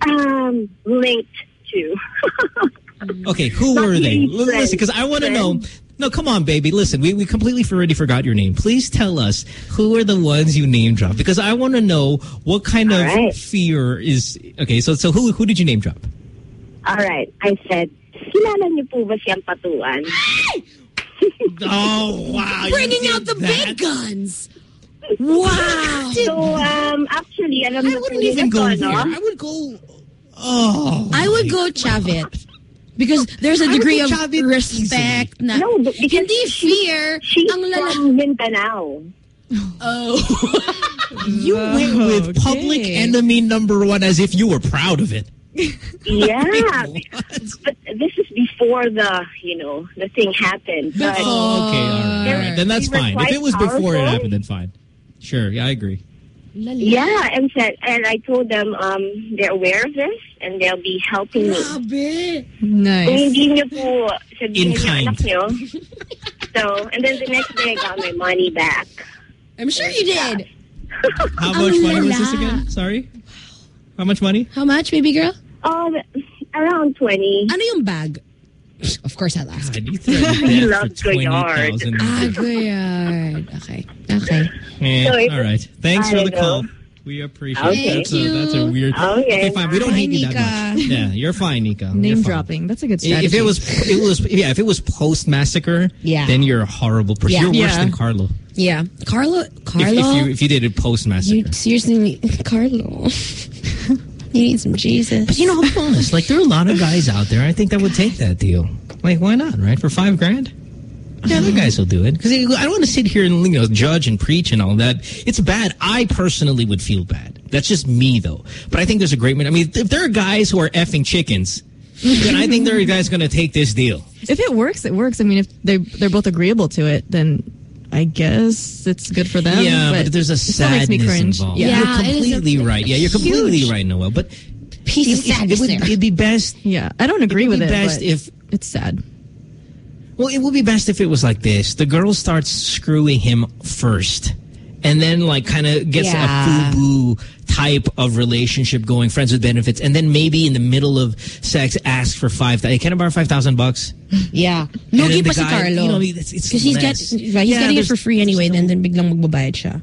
Um, linked to. Okay, who Not were they? L- Listen, because I want to know. No, come on, baby. Listen, we, we completely already forgot your name. Please tell us who are the ones you name drop because I want to know what kind of right. fear is. Okay, so so who who did you name drop? All right. I said, kilala niyo po ba si Ampatuan? oh, wow. Bringing out the big guns. Wow. So, um, actually, alam I na wouldn't even go there. no? I would go... Oh. I would go Chavit. Because there's a degree of Chavit respect na No, but because hindi fear She's ang lala- from Mindanao. Oh. You went with public enemy number one as if you were proud of it. Yeah. but this is before the, you know, the thing happened. But Oh, okay, all right, all right. Then that's We fine. If it was before it happened, then fine. Sure, yeah, I agree. Yeah, and said, and I told them um, they're aware of this and they'll be helping me. Kung Nice. hindi niyo po sabihin In kind. anak niyo. So, and then the next day I got my money back. I'm sure you did. How much money was this again? Sorry? How much money? How much, baby girl? Um, around 20. Ano yung bag? Of course I'll ask. God, you threatened He death loves for Goyard. 20,000. Ah, good. Okay. Okay. Eh, So it all was- right. Thanks I for the call. know. We appreciate Okay. it. That's a, that's a weird. Okay. fine. We don't Bye, hate you that much. Yeah, you're fine, Nico. You're Name fine. dropping. That's a good I- strategy. If it was, it was, yeah. If it was post massacre, Yeah. then you're a horrible person. Yeah. You're worse Yeah. than Carlo. Yeah. Carlo, If, Carlo, if you if you did it post massacre. you seriously need, Carlo, you need some Jesus. But you know, I'll be honest. Like there are a lot of guys out there. I think that would take that deal. Like why not? Right for five grand. Yeah, the guys will do it because I don't want to sit here and you know judge and preach and all that. It's bad. I personally would feel bad. That's just me though. But I think there's a great. I mean, if there are guys who are effing chickens, then I think there are guys going to take this deal. If it works, it works. I mean, if they're they're both agreeable to it, then I guess it's good for them. yeah, but, there's a it still makes sadness me cringe. involved. Yeah, you're it is a- completely right. Yeah, you're completely huge right, Noel. But piece of it, it, would there. it'd be best. Yeah, I don't agree would with be it. best but if it's sad. Well, it would be best if it was like this. The girl starts screwing him first. And then, like, kind of gets Yeah. a FUBU type of relationship going, friends with benefits. And then maybe in the middle of sex, ask for five. Hey, can I borrow 5,000 bucks? Yeah. No, pa si Carlo. you know, it's- it's Because he's, get, right, he's Yeah, getting it for free anyway, then, then biglang magbabayad siya.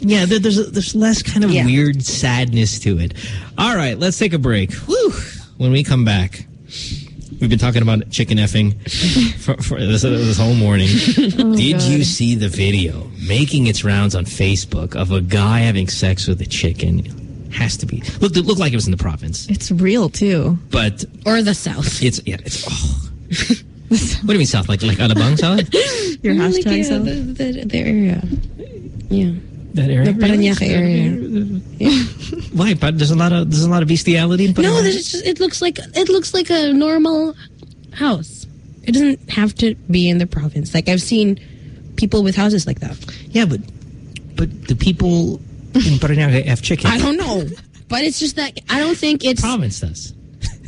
Yeah, there, there's, a, there's less kind of Yeah. weird sadness to it. All right, let's take a break. Whew. When we come back, we've been talking about chicken effing for, for this, this whole morning. Oh, Did you see the video making its rounds on Facebook of a guy having sex with a chicken? Has to be. Look, it looked like it was in the province, It's real too. but Or the South. it's yeah, it's. Oh. what do you mean south? Like like Alabang south? Your Like, hashtag yeah, self. the, the, the area. Yeah. That area? The Parañaque area. Why? But there's a lot of there's a lot of bestiality in No, Parañaque? there's just, it looks like it looks like a normal house. It doesn't have to be in the province. Like I've seen people with houses like that. Yeah, but but the people in Parañaque have chicken. I don't know, but it's just that I don't think it's Province does.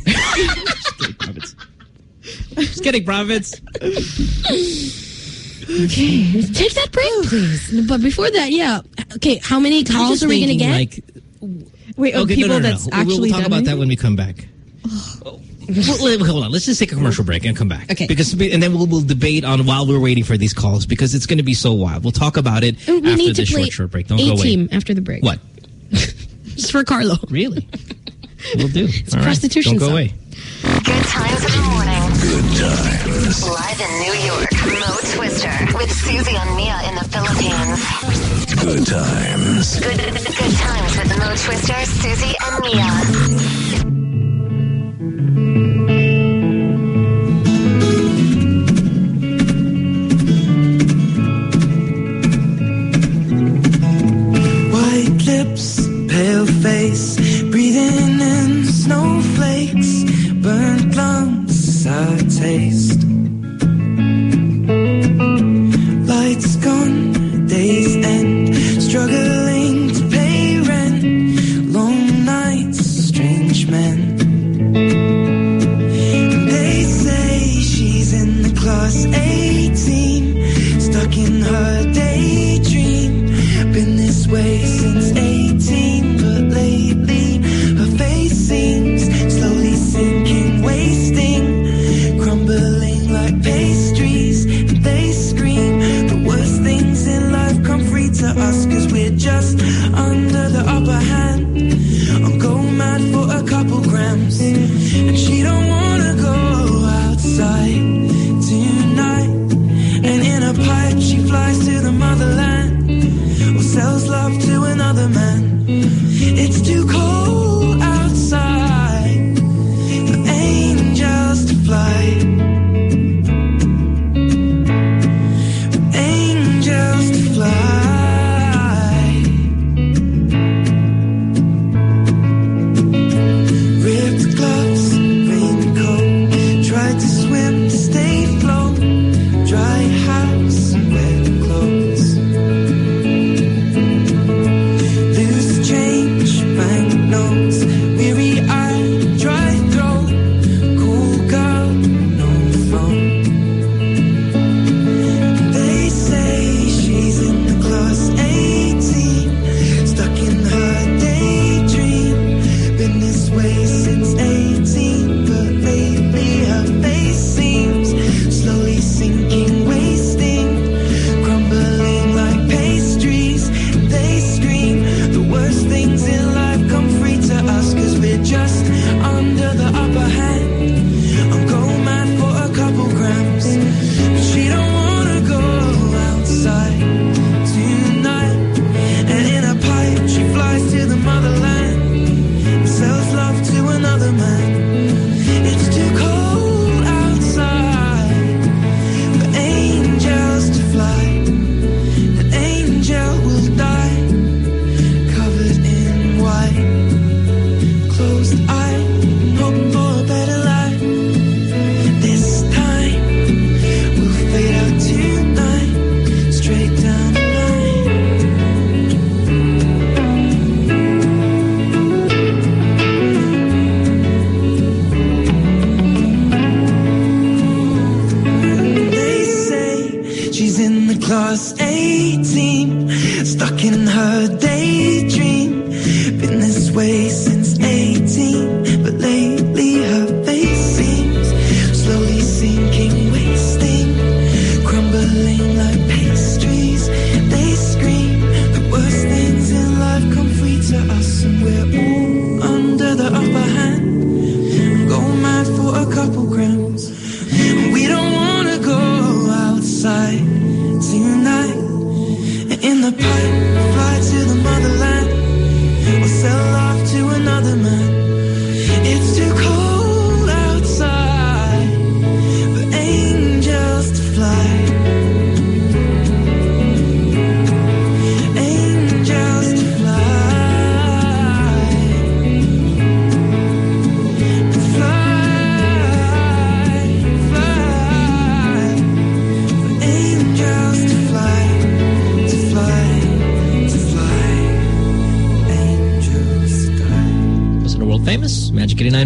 Just kidding, province. Just kidding, province. Okay, take that break, oh, please. But before that, yeah. Okay, how many calls just are we going to get? Like, Wait, of okay, people no, no, no, that's no. Actually we'll, talk done about that when we come back. Oh. Well, hold on. Let's just take a commercial break and come back. Okay. Because and then we'll, we'll debate on while we're waiting for these calls because it's going to be so wild. We'll talk about it we after need to this play short short break. Don't a go away. team after the break. What? Just for Carlo. Really? We'll do. It's a prostitution Don't go song. away. Good times in the morning. Good times. Live in New York, Mo Twister with Susie and Mia in the Philippines. Good times. Good, good times with Mo Twister, Susie, and Mia. breathing in snowflakes, burnt lungs, I taste. struggle. It's too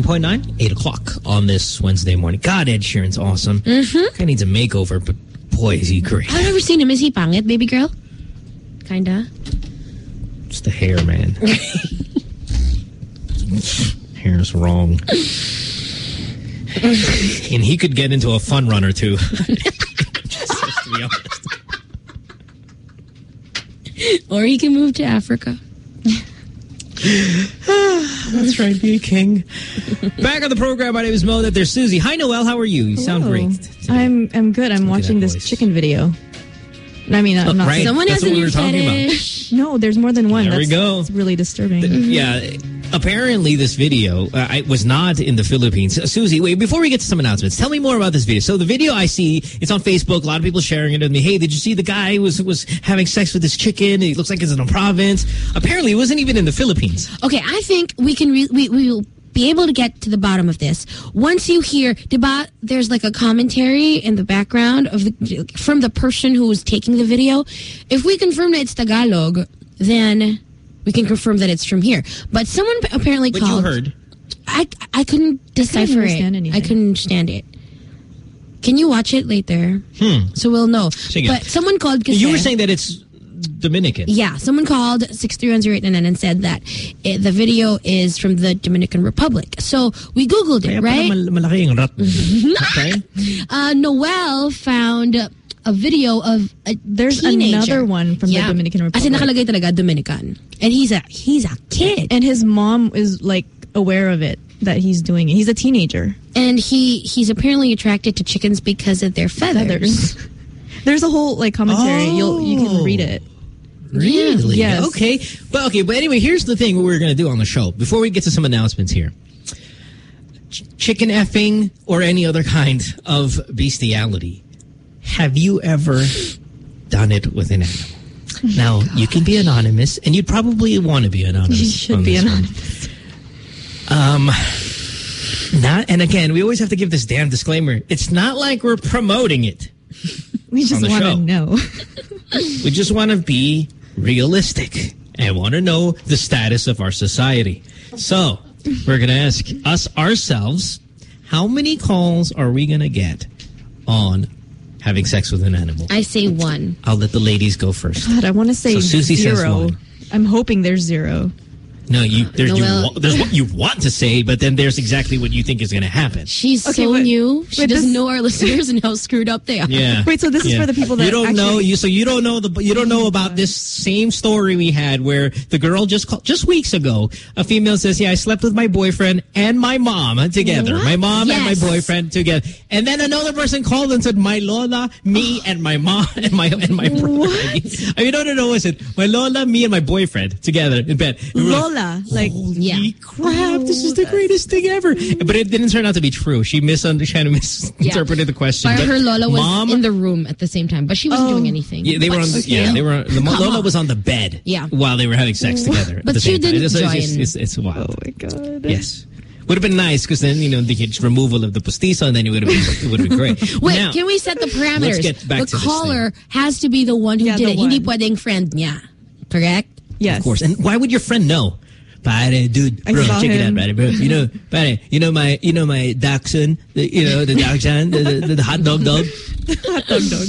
99.9, 8 o'clock on this Wednesday morning. God, Ed Sheeran's awesome. Mm -hmm. Guy needs a makeover, but boy, is he great. I've never seen him. Is he pangit, baby girl? Kinda. It's the hair, man. Hair's wrong. and he could get into a fun run or two. just, just to be honest. Or he can move to Africa. That's right, be a king. Back on the program, my name is Mo. That there's Susie. Hi, Noel. How are you? You sound Hello. great. I'm I'm good. I'm watching this voice. chicken video. I mean, I'm not. right. Someone That's has what a we new were talking about. fetish. No, there's more than one. There we That's, go. It's really disturbing. Yeah. Apparently, this video uh, I was not in the Philippines. Uh, Susie, wait, before we get to some announcements, tell me more about this video. So the video I see, it's on Facebook. A lot of people sharing it with me. Hey, did you see the guy who was was having sex with this chicken? He looks like he's in a province. Apparently, it wasn't even in the Philippines. Okay, I think we can re- we we will be able to get to the bottom of this. Once you hear deba there's like a commentary in the background of the from the person who was taking the video. If we confirm that it's tagalog then we can confirm that it's from here. But someone p- apparently But you called heard. i i couldn't decipher it. understand i couldn't understand it. Can you watch it later? Hmm. so we'll know. Sige. but someone called You were saying that it's Dominican. yeah, someone called 6310899 and said that it, the video is from the Dominican Republic. So we Googled it, Kaya right? mal- rat. okay. Uh, Noel found a video of a There's teenager. another one from the Dominican Republic. in nakalagay talaga Dominican. And he's a he's a kid. And his mom is like aware of it that he's doing it. He's a teenager. And he he's apparently attracted to chickens because of their feathers. Feathers. There's a whole like commentary. You'll you can read it. Really? Yes. Okay. But okay, but anyway, here's the thing what we're going to do on the show. Before we get to some announcements here. Ch- chicken effing or any other kind of bestiality. Have you ever done it with an animal? Now, you can be anonymous, and you'd probably want to be anonymous. You should be one. anonymous. Um, not, and again, we always have to give this damn disclaimer. It's not like we're promoting it. We just want to know. We just want to be realistic and want to know the status of our society. So we're going to ask us ourselves, how many calls are we going to get on having sex with an animal? I say one. I'll let the ladies go first. God, I want to say So Susie says zero. one. I'm hoping there's zero. No, you there's, you, wa- there's what you want to say, but then there's exactly what you think is going to happen. She's Okay, so wait- new. She wait, doesn't this- know our listeners and how screwed up they are. Yeah. Wait, so this is for the people that you don't know you so you don't know the you don't know about this same story we had where the girl just called just weeks ago a female says yeah I slept with my boyfriend and my mom together What? my mom and my boyfriend together and then another person called and said my lola me and my mom and my and my brother I mean no no no was it my lola me and my boyfriend together in bed We were like, Lola, like Yeah. Holy crap, this is the greatest thing ever. But it didn't turn out to be true. She misunderstood, kind of misinterpreted the question. But But her Lola was mom, in the room at the same time, but she wasn't doing oh. anything. yeah, they were on. The, still. yeah, they were. The Come Lola was on the bed. Yeah. while they were having sex together. at But the she same didn't It's, it's, it's, join. it's, it's wild. oh my god. Yes, would have been nice because then you know the removal of the postizo, and then it would have been it would have been great. Wait, Now, can we set the parameters? get back the to this caller has to be the one who Yeah, did the it. Hindi one. pwedeng friend niya. Correct? Yes. Of course. And why would your friend know? Pare, dude, bro, check it out, him. pare, bro. You know, pare, you know my, you know my dachshund, the, you know the dachshund, the, the, the hot dog dog. Hot dog dog.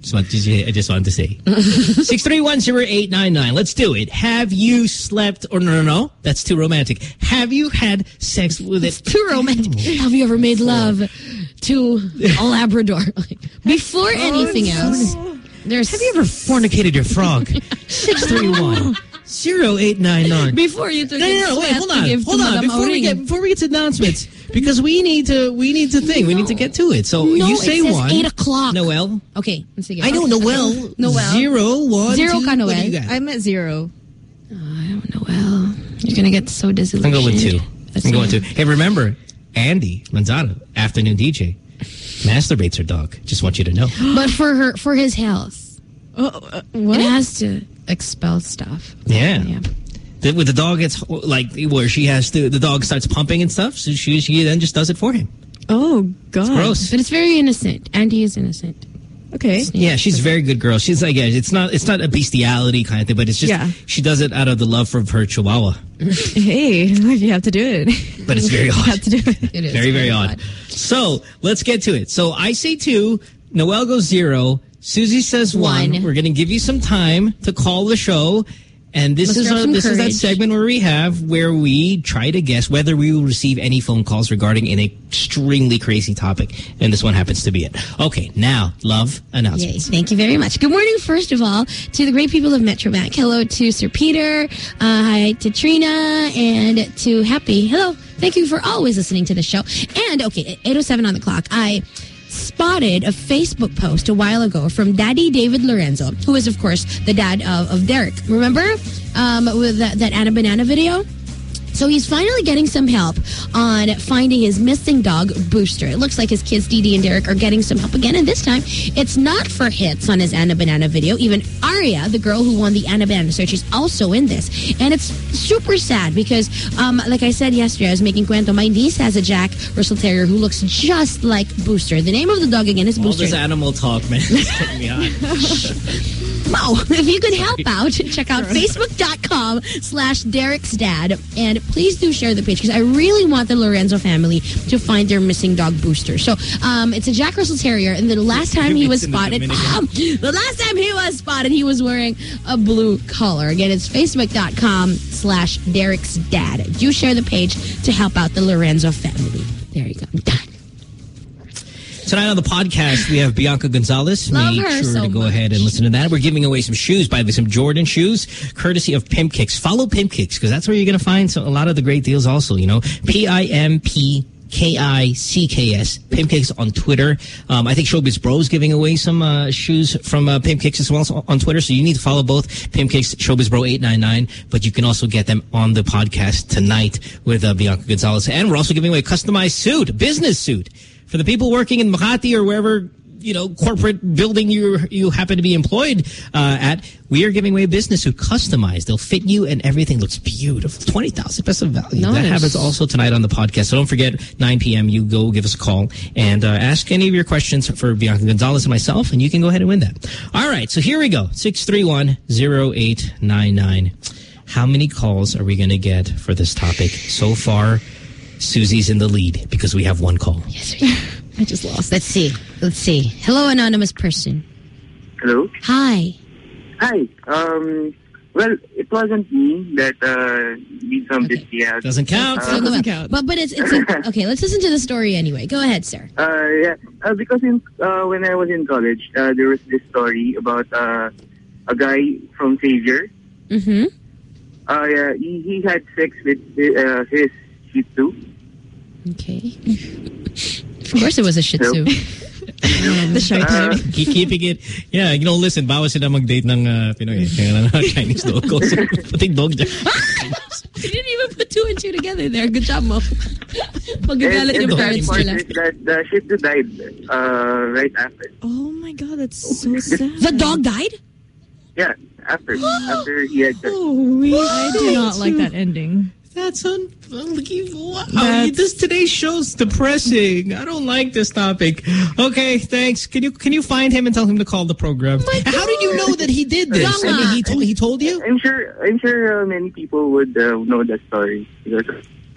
Just want- just- I just wanted to say. 6310899. Let's do it. Have you slept, or no, no, no, that's too romantic. Have you had sex with it? Too romantic. Have you ever made love to a Labrador? Before oh, anything else, there's. Have you ever fornicated your frog? 631 0899. Before you took No, it no, no, wait, hold on, hold on. Madam Before we get before we get to announcements, because we need to we need to think, we need to get to it. So No, you it say says one. 8 o'clock. Noel. Okay, sige. I know Okay. Noel. Noel. Zero, one, Zero two, ka, what do Noel. you got? I'm at zero. Noel. You're gonna get so dizzy. I'm disillusioned. going with two. That's I'm going fine. with two. Hey, remember, Andi Manzano, afternoon DJ, masturbates her dog. Just want you to know. But for her, for his health, Oh, uh, what? it has to expel stuff. Yeah. Yeah. The, with the dog, it's like where she has to, the dog starts pumping and stuff, so she, she then just does it for him. Oh, God. Gross. But it's very innocent. Andi is innocent. Okay. Yeah, she's a very good girl. She's like, yeah, it's not, it's not a bestiality kind of thing, but it's just, Yeah. she does it out of the love for her chihuahua. Hey, you have to do it. But it's very You odd. have to do it. It is Very, very odd. So let's get to it. So I say two, Noel goes zero, Susie says one. One. We're going to give you some time to call the show. And this is our, this is that segment where we have where we try to guess whether we will receive any phone calls regarding an extremely crazy topic, and this one happens to be it. Okay, now love Yay. announcements. Thank you very much. Good morning, first of all, to the great people of Metrobank. Hello to Sir Peter. Uh, hi to Trina and to Happy. Hello. Thank you for always listening to the show. And, okay, 8.07 on the clock. I spotted a Facebook post a while ago from Daddy David Lorenzo, who is, of course, the dad of, of Derek. Remember um, with that, that Anna Banana video? So he's finally getting some help on finding his missing dog, Booster. It looks like his kids, Dee Dee and Derek, are getting some help again. And this time, it's not for hits on his Anna Banana video. Even Aria, the girl who won the Anna Banana search, is also in this. And it's super sad because, um, like I said yesterday, I was making cuento. My niece has a Jack Russell Terrier who looks just like Booster. The name of the dog again is All Booster. this animal talk, man. It's getting me hot. Mo, if you could help out, check out facebook.com slash Derek's dad. And please do share the page because I really want the Lorenzo family to find their missing dog booster. So um, it's a Jack Russell Terrier. And the last time he was the spotted, the last time he was spotted, he was wearing a blue collar. Again, it's facebook.com slash Derek's dad. Do share the page to help out the Lorenzo family. There you go. Tonight on the podcast, we have Bianca Gonzalez. Love Make sure so to go much. ahead and listen to that. We're giving away some shoes, by the way, some Jordan shoes, courtesy of Pimp Kicks. Follow Pimp Kicks because that's where you're going to find some, a lot of the great deals also, you know. P-I-M-P K-I-C-K-S. Pimp Kicks on Twitter. Um, I think Showbiz Bro is giving away some uh, shoes from uh, Pimp Kicks as well on Twitter. So you need to follow both Pimp Kicks, Showbiz Bro 899. But you can also get them on the podcast tonight with uh, Bianca Gonzalez. And we're also giving away a customized suit, business suit for the people working in Makati or wherever you know corporate building you you happen to be employed uh, at. We are giving away a business suit, customized. They'll fit you, and everything looks beautiful. Twenty thousand peso value. That happens also tonight on the podcast. So don't forget, 9 p.m. You go give us a call and uh, ask any of your questions for Bianca Gonzalez and myself, and you can go ahead and win that. All right, so here we go. Six three one zero eight nine nine. How many calls are we going to get for this topic so far? Susie's in the lead because we have one call. I just lost. Let's see. Let's see. Hello, anonymous person. Hello. Hi. Hi. Um. Well, it wasn't me that uh, did some okay. out. Doesn't count. Uh, Doesn't count. But but it's it's a, okay. Let's listen to the story anyway. Go ahead, sir. Uh, yeah, uh, because in uh, when I was in college, uh, there was this story about uh, a guy from Xavier. Mm-hmm. Uh, yeah, he, he had sex with uh, his Shih Tzu. Okay. Of course, it was a Shih Tzu. the shy Uh. Keep keeping it. Yeah, you know, listen, bawal sila mag-date ng uh, Pinoy. Kaya ng Chinese locals. Pati dog dyan. you didn't even put two and two together there. Good job, Mo. and, Magagalit and yung the parents sad nila. is that the Shih Tzu died uh, right after. Oh my god, that's so sad. The dog died? Yeah, after after he had sex. Oh, I do not like that ending. That's unbelievable. Wow. That's- This today's show's depressing. I don't like this topic. Okay, thanks. Can you can you find him and tell him to call the program? How did you know that he did this? I mean, he told he told you. I'm sure. I'm sure uh, many people would uh, know that story because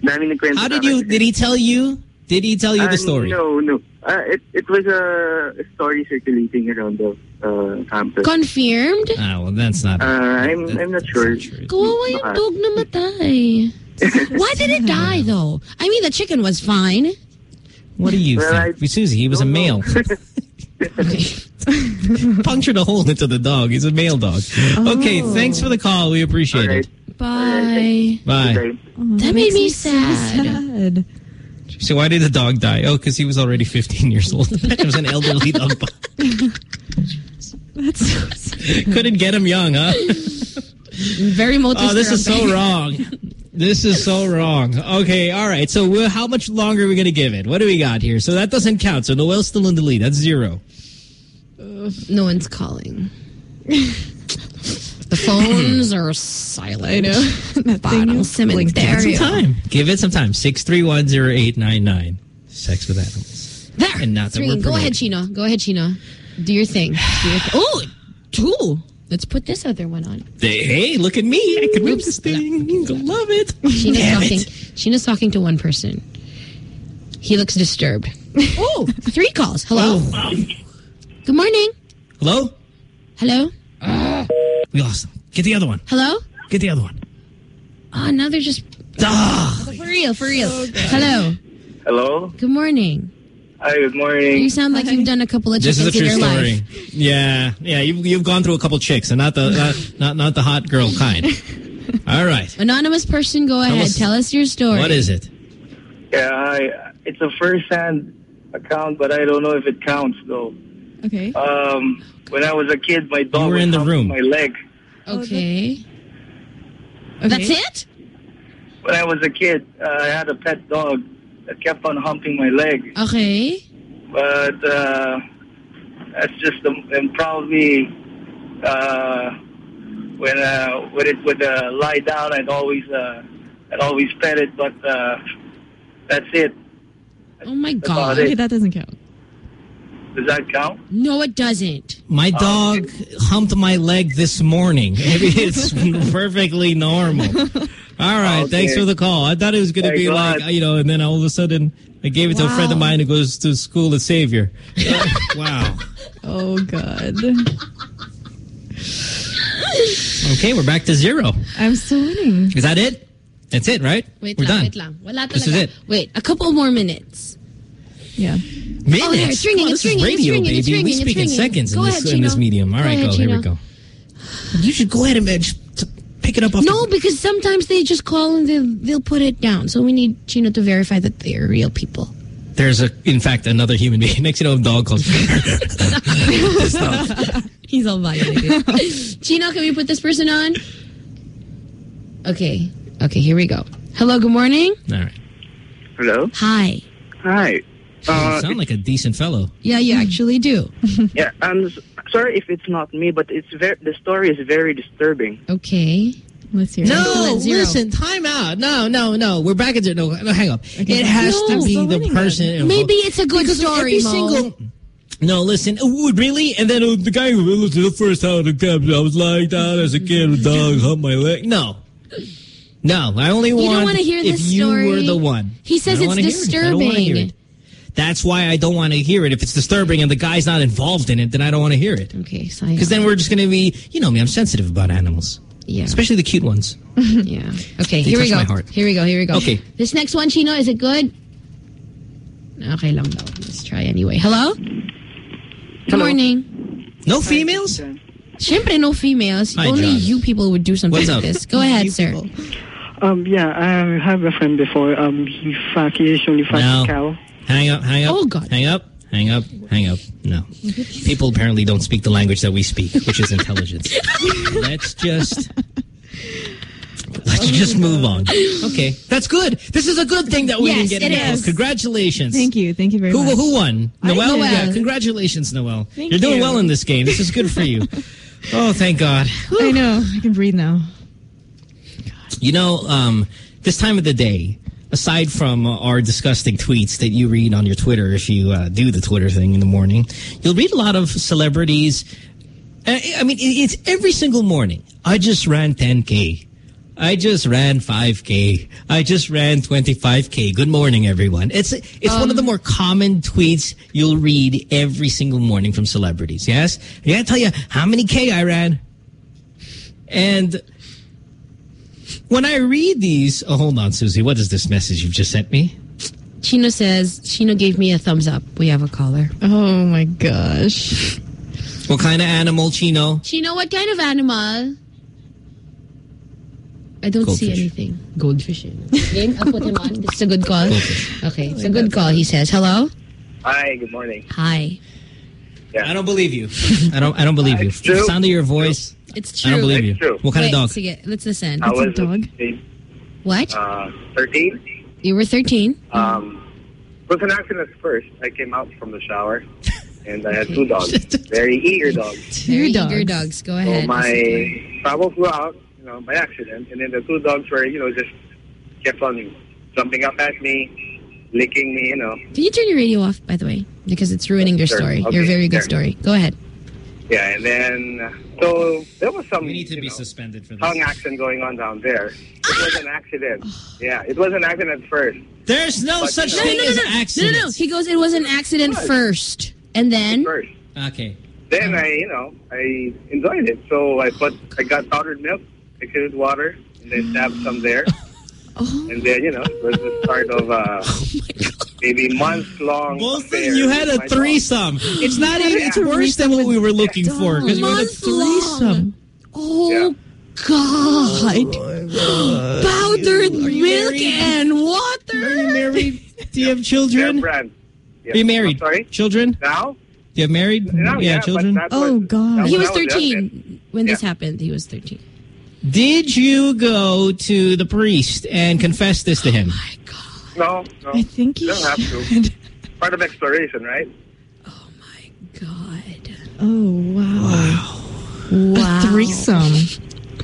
dami nagkwento How did you? akin. Did he tell you? Did he tell you the story? No, no. Uh, it it was a story circulating around the uh, campus. Confirmed? Ah, well, that's not. Uh, I'm I'm not sure. Kawawa yung dog namatay. Why did it die, though? I mean, the chicken was fine. What do you Well, think? Susie, he was a male. Punctured a hole into the dog. He's a male dog. Oh. Okay, Oh. thanks for the call. We appreciate it. Bye. Bye. That made me sad. So why did the dog die? Oh, because he was already 15 years old. it was an elderly dog. Couldn't get him young, huh? Very motor Oh, this is so wrong. This is so wrong. Okay, all right. So we're, how much longer are we going to give it? What do we got here? So that doesn't count. So Noel's still in the lead. That's zero. Uh, no one's calling. the phones are silent. I know. Parang cemetery. Give it some time. Give it some time. 6310899. Sex with animals. There. And not It's that we're ringing. Go ahead, Chino. Go ahead, Chino. Do your thing. Do your th- oh, two. Let's put this other one on. Hey, hey, look at me. I can move this thing. Love it. Sheena's Damn talking. it. Sheena's talking to one person. He looks disturbed. oh, three calls. Hello. Good morning. Hello? Hello. We lost him. Get the other one. Hello. Get the other one. Oh, now they're just. Ah. For real. For real. Hello. Hello. Good morning. Hi. Good morning. You sound like you've done a couple of chicks This is a true story. life. Yeah, yeah. You've you've gone through a couple of chicks, and not the not not, not the hot girl kind. All right. Anonymous person, go ahead. us- Tell us your story. What is it? Yeah, I, it's a first-hand account, but I don't know if it counts though. Okay. Um, when I was a kid, my dog were was in the room. my leg. Okay. That's it? When I was a kid, uh, I had a pet dog that kept on humping my leg. Okay. But uh, that's just the, and probably uh, when uh, when it would uh, lie down, I'd always uh, I'd always pet it. But uh, that's it. Oh my That's god. Okay, that doesn't count. Does that count? No, it doesn't. My Oh, dog humped my leg this morning. Maybe it's perfectly normal. All right, thanks for the call. I thought it was going to be God. like, you know, and then all of a sudden I gave it to a friend of mine who goes to school at Xavier. wow. Oh, God. Okay, we're back to zero. I'm still winning. Is that it? That's it, right? Wait we're lang, done. wait lang. Wala This is it. Wait, a couple more minutes. Yeah. Oh, minutes. Oh, there, it's ringing, Come on, it's this is ringing, it's radio, ringing, baby. it's ringing, we it's speak in seconds Go in, ahead, this, in this medium. All right, Go go. Here we go. You should go ahead and just pick it up off No, because sometimes they just call and they'll, they'll put it down. So we need Chino to verify that they're real people. There's a, in fact, another human being. Next, you know, a dog calls. He's all violated. Chino, can we put this person on? Okay. Okay, here we go. Hello, good morning. All right. Hello. Hi. Hi. you Uh, sound like a decent fellow. Yeah, you actually do. yeah, I'm s- sorry if it's not me, but it's very the story is very disturbing. Okay. Let's hear No, listen, time out. No, no, no. We're back at zero. No, no hang up. It has No, to be the person. involved. Maybe it's a good Because story, every single. No, listen. Oh, really? And then uh, the guy who was the first time in the I was lying down as a kid. A dog humped my leg. No. No, I only You don't want wanna hear if this you story? were the one. He says I don't it's wanna hear it. I don't disturbing. it. That's why I don't want to hear it. If it's disturbing and the guy's not involved in it, then I don't want to hear it. Okay, so Because then we're just going to be, you know me, I'm sensitive about animals. Yeah. Especially the cute ones. yeah. Okay, They here we go. my heart. Here we go. Here we go. Okay. This next one, Chino, is it good? Okay lang daw. Let's try anyway. Hello? Good morning. No females? Siyempre, no females. Hi, Only John. you people would do something What's like up? this. Go ahead, sir. Um, yeah, I have a friend before. Um, he fuck, he usually fucks No. a cow. Hang up, hang up. Oh, God. Hang up, hang up, hang up. No. People apparently don't speak the language that we speak, which is intelligence. Let's just. Let's just move on. Okay, that's good. This is a good thing that we Yes, didn't get it calls. Congratulations. Thank you. Thank you very Who, much. who won? Noel? Yeah, congratulations, Noel. Thank You're doing you. well in this game. This is good for you. Oh, thank God. I know. I can breathe now. You know, um, this time of the day, aside from uh, our disgusting tweets that you read on your Twitter, if you uh, do the Twitter thing in the morning, you'll read a lot of celebrities. Uh, I mean, it's every single morning. I just ran 10K. I just ran 5K. I just ran 25K. Good morning, everyone. It's it's one of the more common tweets you'll read every single morning from celebrities. Yes? I gotta tell you how many K I ran. And when I read these, oh, hold on, Susie. What is this message you've just sent me? Chino says, Chino gave me a thumbs up. We have a caller. Oh my gosh. What kind of animal, Chino? Chino, what kind of animal? I don't see anything. Goldfish. eh? Game, I'll put him on. This is a good call. Okay, it's a good call, he says. Hello? Hi, good morning. Hi. Yeah. I don't believe you. I don't. I don't believe you. true. The sound of your voice. It's true. I don't believe you. True. What kind Wait, of dog? Sige, let's listen. I was a- What? Uh, 13. You were 13? Um, it was an accident first. I came out from the shower, and I had two dogs. Very eager dogs. Very eager dogs. Go ahead. So my Bravo flew out, you know, by accident, and then the two dogs were, you know, just kept on jumping up at me, licking me, you know. Can you turn your radio off, by the way? Because it's ruining your Sure. story. Okay, Your very good sure. story. Go ahead. Yeah, and then uh, so there was some. We need to you be know, suspended for this. tongue action going on down there. It was an accident. Yeah, it was an accident at first. There's no But, such you know, thing as No, no, accidents. no. He goes, it was an accident first. And then? First. Okay. Then I, you know, I enjoyed it. So I put, I got powdered milk, mixed it with water, and then stabbed some there. Oh. And then, you know, it was the start of uh, maybe months long. Both you had a threesome. It's not even. It's worse than what we were looking for because you had a Months long. threesome. Oh, oh God. Powdered milk and water. Are you married? Do you have children? Brand. Are you married? sorry? Children? Now? Do you have married? No, yeah, yeah, children. Oh, was- God. He that was was 13 when this happened. He was 13. Did you go to the priest and confess this to him? Oh, No, no. I think you he don't have to. Part of exploration, right? Oh, my God. Oh, wow. Wow. A threesome.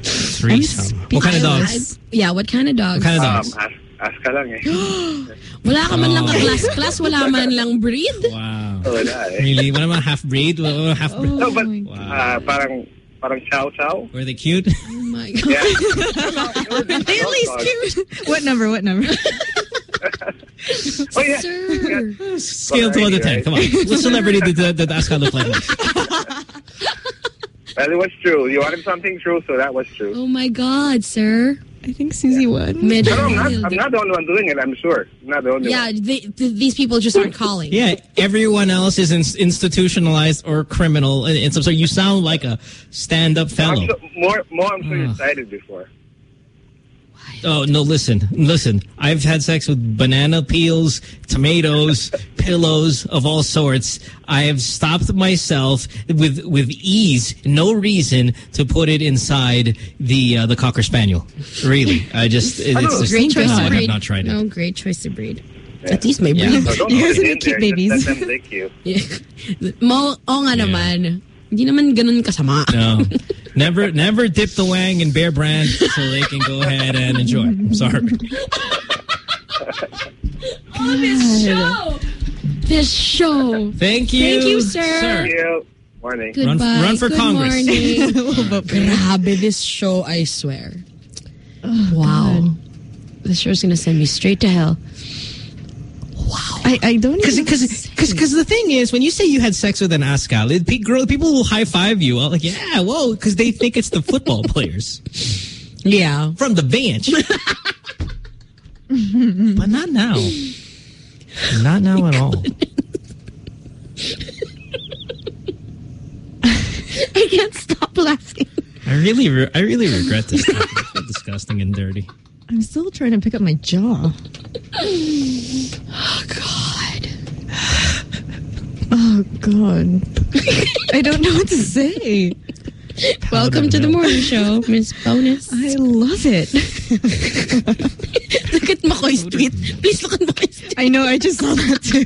Threesome. What kind of dogs? Yeah, what kind of dogs? What kind of dogs? Um, ask, ask ka lang eh. Wala ka man lang Oh. ka-class. Class, wala man lang breed. Wow. Wala eh. Really? What about half breed? What about half breed? No, but uh, parang, parang chow chow. Were they cute? Oh my God. Yeah. They at least cute. What number? What number? Oh, yeah. Sir. Scale to one to ten. Come on. What celebrity did the, did Aska look like? most? Well, it was true. You wanted something true, so that was true. Oh my God, sir. I think Susie won. Medyo No, no, I'm not. I'm not the only one doing it, I'm sure. I'm not the only Yeah, one. they, th these people just aren't calling. Yeah, everyone else is in- institutionalized or criminal in, in some sort. You sound like a stand-up fellow. I'm so, more, more I'm so excited before. Oh, no, listen, listen. I've had sex with banana peels, tomatoes, pillows of all sorts. I have stopped myself with with ease, no reason to put it inside the uh, the Cocker Spaniel. Really. I just, it, it's just, great choice God, of I've breed. not tried it. No, great choice of breed. At least may Yeah. breed. So You put guys it are in cute there, babies. Just let them lick you. Mo, oo nga naman. Hindi naman ganun kasama. No. Never, never dip the wang in Bear Brand so they can go ahead and enjoy. I'm sorry. Oh, this show. This show. Thank you. Thank you, sir. Thank you. Morning. Run- Goodbye. run for Good Congress. morning. Grabe, this show, I swear. Oh, wow. This show's gonna send me straight to hell. I, I don't Because even... because because the thing is, when you say you had sex with an Askal, it, girl, people will high five you. I'm like, yeah, whoa, because they think it's the football players Yeah. from the bench. but not now. Not now at all. I can't stop laughing. I really, re- I really regret this. Stuff. I feel disgusting and dirty. I'm still trying to pick up my jaw. Oh, God. Oh, God. I don't know what to say. Welcome to the morning show, Miss Bonus. I love it. Look at McCoy's tweet. Please look at McCoy's tweet. I know, I just saw that too.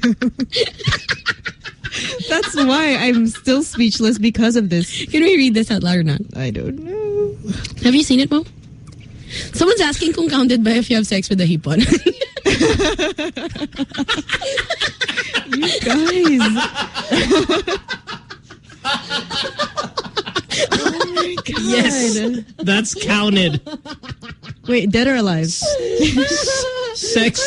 That's why I'm still speechless because of this. Can we read this out loud or not? I don't know. Have you seen it, Mo? Someone's asking kung counted by if you have sex with a hipon. You guys. oh my Yes, that's counted. Wait, dead or alive? Sex,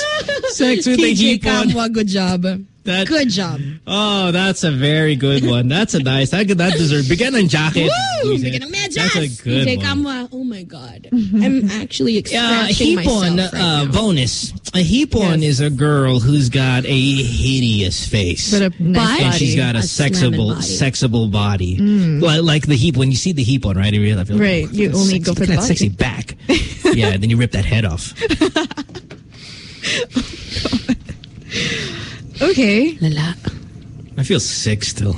sex with a TJ hipon. Good job. That- good job. Oh, that's a very good one. That's a nice. That that deserves. Bigyan ng jacket. Woo! Bigyan ng medyas. That's a good TJ one. Kamwa, oh my God. I'm actually Yeah, expressing hipon. myself right uh, now. bonus. A hipon is a girl who's got a hideous face. But a nice and she's got a, A sexable, body. sexable body. Mm. Like, like the heap. When you see the hipon, right? You realize, oh, Right, look you only sexy- go for look the at that sexy back. yeah, and then you rip that head off. Okay. Lala. I feel sick still.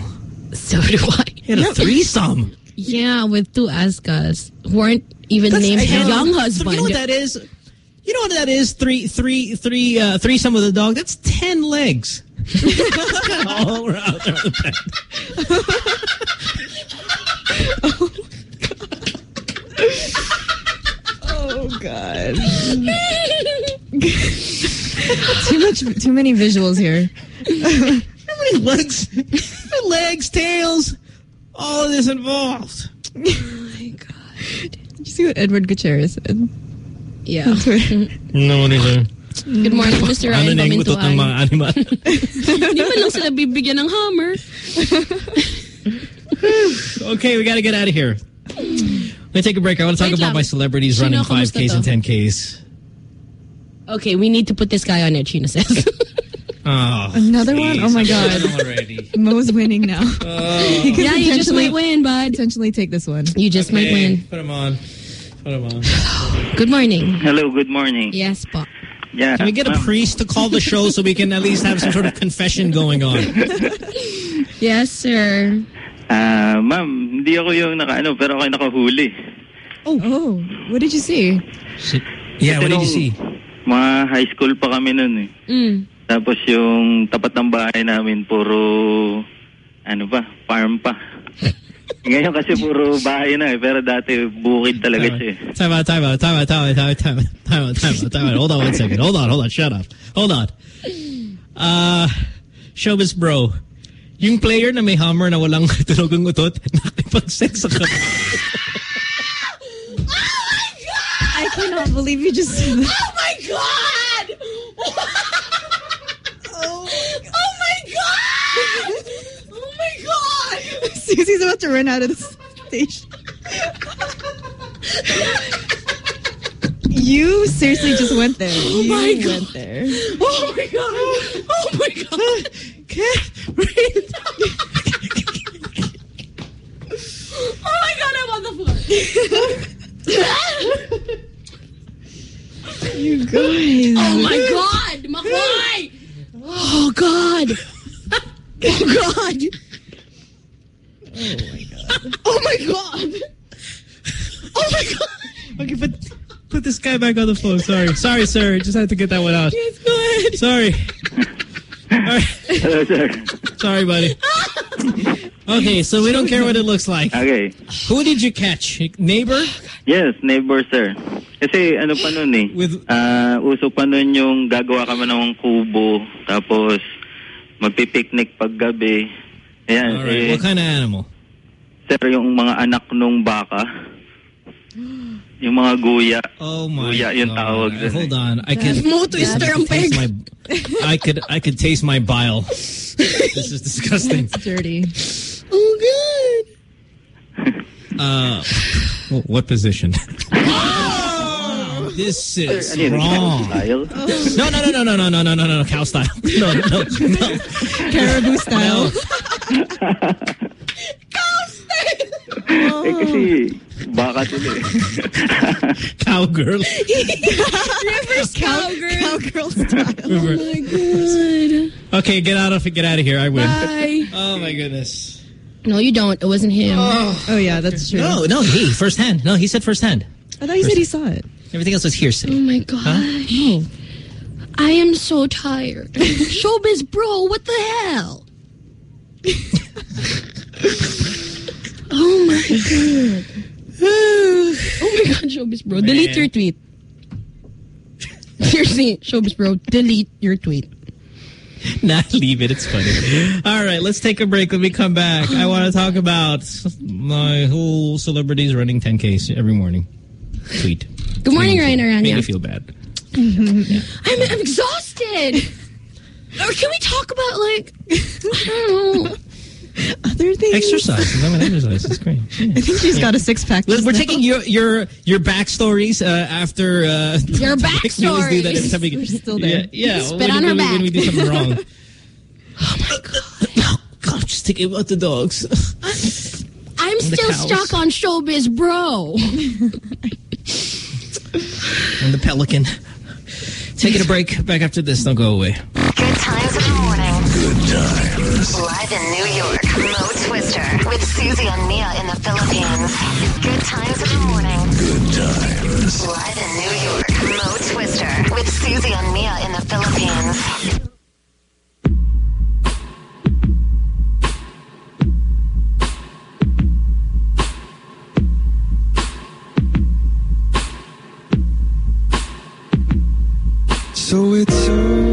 So do I. You had a threesome. Yeah, with two Askas who aren't even That's- named I know. Younghusband. You know what that is? You know what that is? Three, three, three, uh, threesome with a dog. That's ten legs. All around the Oh God. too much. Too many visuals here. How many legs? legs, tails, all of this involved. Oh my god! Did you see what Edward Gutierrez said? Yeah. No, what is it? Good morning, Mr. Ano Ryan na yung utot ng Pamintuan. mga animal? Hindi man lang sila bibigyan ng hammer. okay, we got to get out of here. Let's take a break. I want to talk Wait about lang. my celebrities Sino running 5Ks and 10Ks. Okay, we need to put this guy on it, Chino says. Oh, Another one? Oh my God. Already. Mo's winning now. He could yeah, you just might win, bud. Potentially take this one. You just might win. Put him on. Put him on. Good morning. Hello, good morning. Yes, po. Yeah. Can we get a priest to call the show so we can at least have some sort of confession going on? Yes, sir. Ah, ma'am, hindi ako yung naka, ano, pero ako yung nakahuli. Oh. oh. What did you see? Yeah, what did you see? Mga high school pa kami nun eh. Mm. Tapos yung tapat ng bahay namin, puro, ano ba, farm pa. Ngayon kasi puro bahay na eh, pero dati bukid talaga siya eh. Time out, time out, time out, time out, time out, time out, time out, time out, time out. Hold on one second. Hold on, hold on. Shut up. Hold on. Uh, Showbiz bro, yung player na may hammer na walang tunog ng utot, nakipag-sex sa kap. I cannot believe you just said that. Oh my god! oh, oh my god! Oh my god! Susie's about to run out of the station. you seriously just went there. Oh you my God. went there. Oh my god! Oh my god! Can't breathe. Oh my god, I'm on the floor. You guys. Oh my god! Makoy! Oh, oh god! Oh my god! Oh my god! Oh my god! Okay, but put this guy back on the phone. Sorry. Sorry, sir. Just had to get that one out. Yes, go ahead. Sorry. All right. Hello, sir. Sorry, buddy. Okay, so we don't care what it looks like. Okay. Who did you catch? Neighbor? Yes, neighbor, sir. Kasi ano pa nun eh, ah, uso pa nun yung gagawa ka man ng kubo, tapos magpipiknik pag gabi. Ayan, All right. eh, What kind of animal? sir, yung mga anak nung baka, yung mga guya. Oh my Guya yung tawag dun. Hold on. I can Mo twister ang my I could I could taste my bile. This is disgusting. It's dirty. Oh god! Uh what position? This is Ano yun, wrong. style? No, no, no, no, no, no, no, no, no, no, cow style. No, no, no. Caribou style. Eh kasi, baka sila eh. Cowgirl. Reverse cowgirl. Cowgirl style. Oh my god. Okay, get out of it. Get out of here. I win. Bye. Oh my goodness. No, you don't. It wasn't him. Oh yeah, that's true. No, no, he firsthand. No, he said firsthand. I thought you said he saw it. Everything else was hearsay. Oh my gosh. I am so tired. Showbiz bro, what the hell? oh my god. oh my god, Showbiz bro. Delete your tweet. Seriously, Showbiz bro, delete your tweet. Not leave it. It's funny. All right, let's take a break. When we come back, I want to talk about my whole celebrities running 10Ks every morning. Tweet. Good morning, Made Ryan feel- Made Aranya. me feel bad. I'm, I'm exhausted. or can we talk about like I don't know. Other things. Exercise. I'm an exercise. It's great. I think she's got a six pack. Look, we're taking your your your backstories uh, after uh, Your we always do that every time we get- We're still there. Yeah, yeah. Spit when, on when, her we- when we do something wrong. oh my god! No, God, just thinking about the dogs. I'm the still cows. stuck on showbiz, bro. and the pelican. Taking a break. Back after this. Don't go away. Good times in the morning. Good times. Live in New York, Mo Twister with Susie and Mia in the Philippines. Good times in the morning. Good times. Live in New York, Mo Twister with Susie and Mia in the Philippines. So it's over.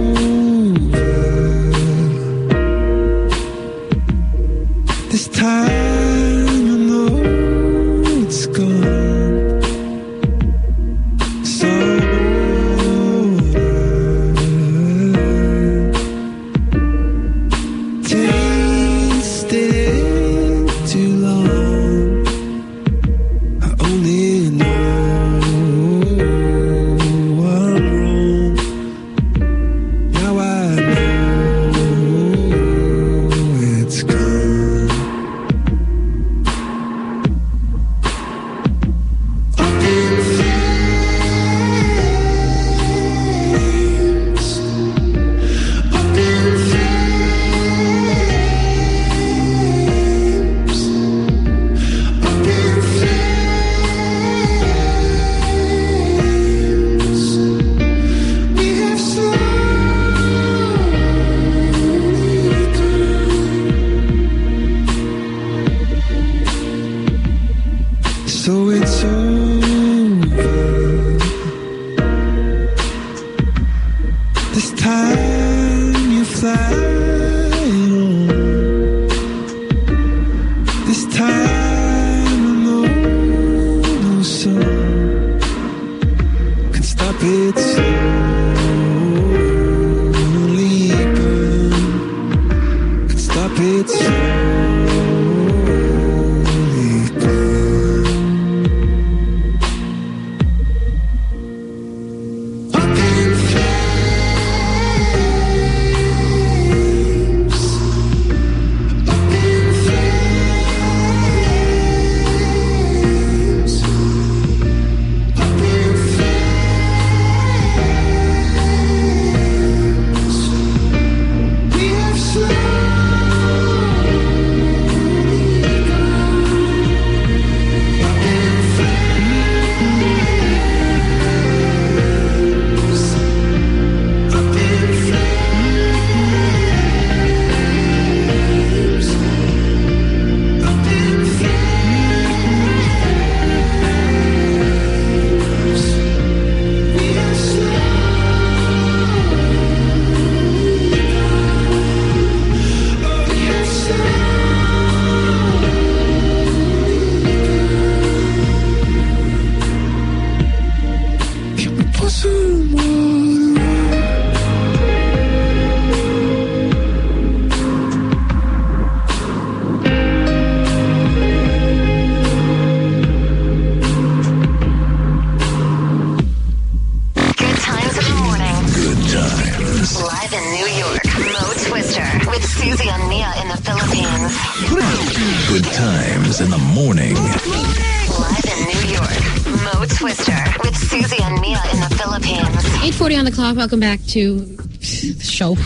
8:40 on the clock. Welcome back to the show.